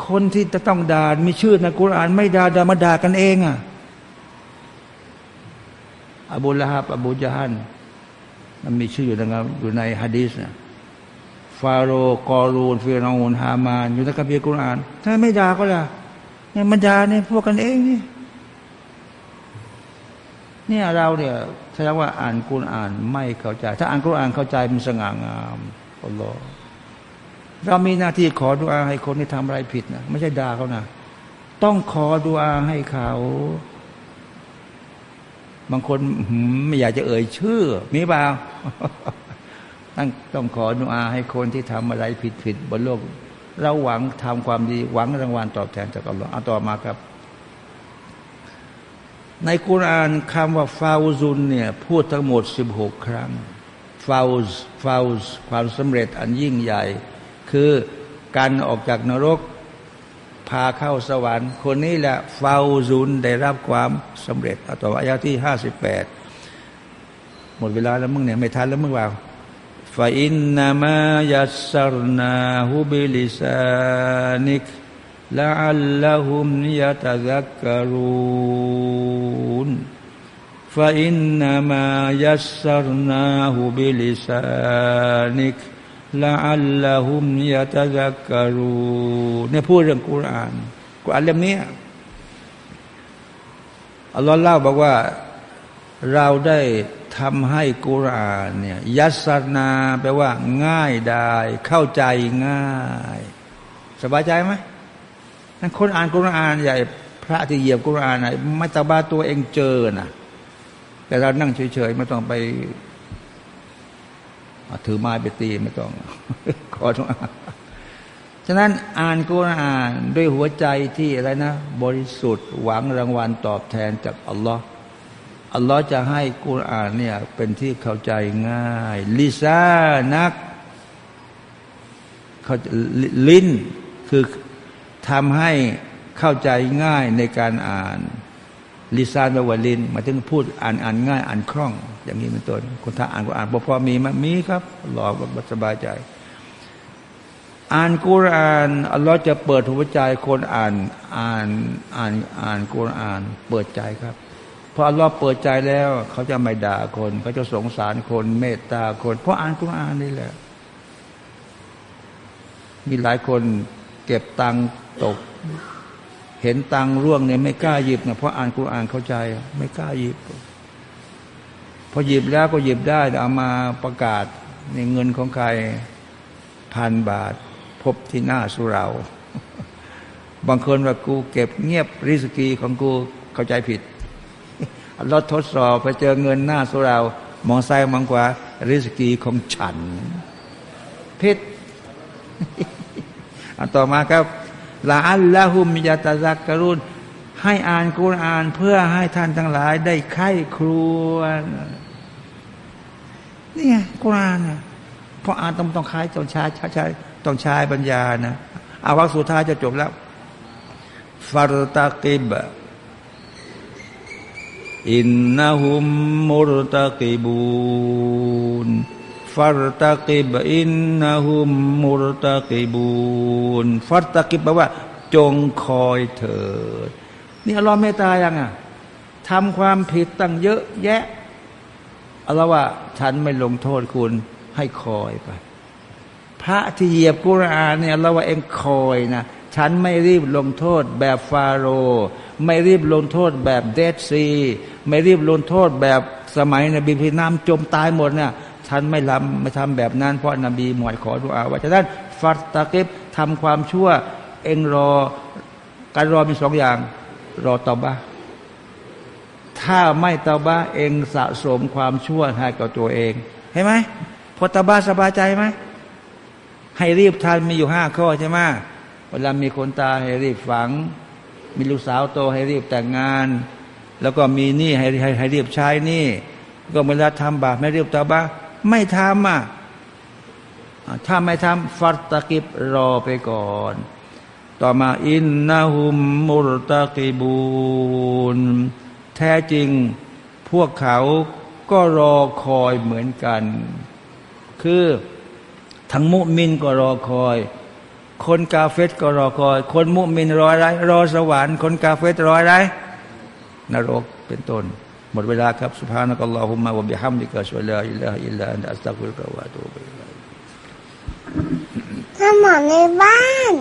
คนที่จะต้องด่ามีชื่อในกุราน ไม่ด่าด่ามาด่ากันเองอะอบูละฮับอบูจาฮันมันมีชื่ออยู่นะครับอยู่ในฮะดีษนะฟาโรกอรูนฟิรอนฮามาน อยู่ในคัมภีร์กุรานถ้าไม่ด่าก็ล่ะเนี่ยมันด่าเนี่ยพวกกันเองนี่ เนี่ยเราเนี่ยแสดงว่าอ่านกุรอ่านไม่เข้าใจ ถ้าอ่านกุรอ่านเข้าใจมันสง่างามอัลลอฮ์เรามีหน้าที่ขอดุอาให้คนที่ทำอะไรผิดนะไม่ใช่ด่าเขานะต้องขอดุอาให้เขา บางคนไม่อยากจะเอ่ยชื่อมีเปล่าต้องต้องขอดุอาให้คนที่ทำอะไรผิดผิดบนโลก เราหวังทำความดีหวังรางวัลตอบแทนจากอัลลอฮ์เอาต่อมาครับ ในกุรานคำว่าฟาวซุนเนี่ยพูดทั้งหมด 16 ครั้งฟาวส์ฟาวส์ความสำเร็จอันยิ่งใหญ่ คือการออกจากนรก พาเข้าสวรรค์ คนนี้แหละฟาวซุนได้รับความสำเร็จต่ออายาที่ 58 หมดเวลาแล้วมึงเนี่ยไม่ทันแล้วมึงว่าฟาอินนามายัสรนาฮุบิลิซานิก ละอัลลหุมยะตะซักกรูนฟาอินนามายัสซรนาฮุบิลิซานิกละอัลลหุมยะตะซักกรูนเนี่ยพูดเรื่องกุรอานกุรอานเล่มนี้อัลลอฮ์เล่าบอกว่าเราได้ทำให้กุรอานเนี่ยยัสนาแปลว่า ง่ายได้เข้าใจง่าย สบายใจไหม นั่นคนอ่านกุรอานใหญ่ พระที่เหยียบกุรอานไหนม่ตบาตัวเองเจอนะแต่เรานั่งเฉยๆไม่ต้องไปถือไม้ไปตีไม่ต้องขอทุกอาฉะนั้นอ่านกุรอานด้วยหัวใจที่อะไรนะ บริสุทธิ์หวังรางวัลตอบแทนจากอัลลอฮ์อัลลอฮ์จะให้กุรอานเนี่ยเป็นที่เข้าใจง่าย ลิซานักเขาลิ้นคือ ทำให้เข้าใจง่ายในการอ่านลิซานแปลว่าลินมาถึงพูดอ่านอ่านง่ายอ่านคล่อง อย่างนี้เป็นต้นคนถ้าอ่านก็อ่านพอมีมั้ยมีครับหล่อสบายใจ อ่านกุรอานอัลลอฮ์จะเปิดหัวใจคนอ่านอ่านอ่านอ่านกุรอาน เปิดใจครับพออัลลอฮ์เปิดใจแล้ว เขาจะไม่ด่าคนเขาจะสงสารคนเมตตาคน เพราะอ่านกุรอานนี่แหละ มีหลายคนเก็บตัง ตก เห็นตังร่วงเนี่ยไม่กล้าหยิบนะเพราะอ่านกุรอานเข้าใจ ไม่กล้าหยิบ พอหยิบแล้วก็หยิบได้เอามาประกาศในเงินของใครพันบาท พบที่หน้าสุเรา บางคนว่ากูเก็บเงียบริสกีของกูเข้าใจผิดราทดสอบไปเจอเงินหน้าสุเรา มองซ้ายมองขวาริสกีของฉันพิษอันต่อมาครับ ลาอัลละหุมยาตาซักกรุนให้อ่านกุรอานเพื่อให้ท่านทั้งหลายได้ไข้ครวนนี่ไงกุรอานนะเพราะอ่านต้องต้องคล้ายต้องใช้ใช้ต้องใช้ปัญญานะอาวักสุดท้ายจะจบแล้วฟารตากิบอินนะฮุมมุรตะกิบูน ฟัรตะกิบอินนะฮุมมุรตะกิบูนฟัรตะกิบแปลว่า จงคอยเถิดนี่อัลลอฮ์เมตตายังอะทำความผิดตั้งเยอะแยะอัลลอฮ์ว่า ฉันไม่ลงโทษคุณให้คอยไป พระที่เหยียบกุรอานเนี่ยอัลลอฮ์ว่าเองคอยนะฉันไม่รีบลงโทษแบบฟาโรห์ไม่รีบลงโทษแบบเดซี ไม่รีบลงโทษแบบสมัยนบีพิน้ำจมตายหมดเนี่ย ฉันไม่ลำไม่ทำแบบนั้น เพราะนบีหมวดขอดุอาว่าฉะนั้นฟัตตะเก็บทำความชั่ว เองรอการรอมีสองอย่าง รอตอบะถ้าไม่ตอบะเองสะสมความชั่วให้กับตัวเองเห็นไหมพอตอบะสบายใจไหมให้รีบทันมีอยู่ห้าข้อใช่ไหมเวลามีคนตายให้รีบฝัง มีลูกสาวโตให้รีบแต่งงาน แล้วก็มีหนี้ให้ให้ให้รีบใช้หนี้ก็เวลาทำบาปไม่รีบตาบ้า ไม่ทำอะถ้าไม่ทำฟัตตะกิบรอไปก่อน ต่อมาอินนาหุมมุรตะกิบูนแท้จริงพวกเขาก็รอคอยเหมือนกัน คือทั้งมุมินก็รอคอย คนกาเฟตก็รอคอย คนมุมินรออะไรรอสวรรค์ คนกาเฟตรออะไรนรกเป็นต้น หมดเวลาครับสุภานักอัลลอฮุมะวะบิฮัมดิกะชวลาอิลลาอิลลาอันอัสตักุลกะวะตูบิลลาห์สมองในบ้าน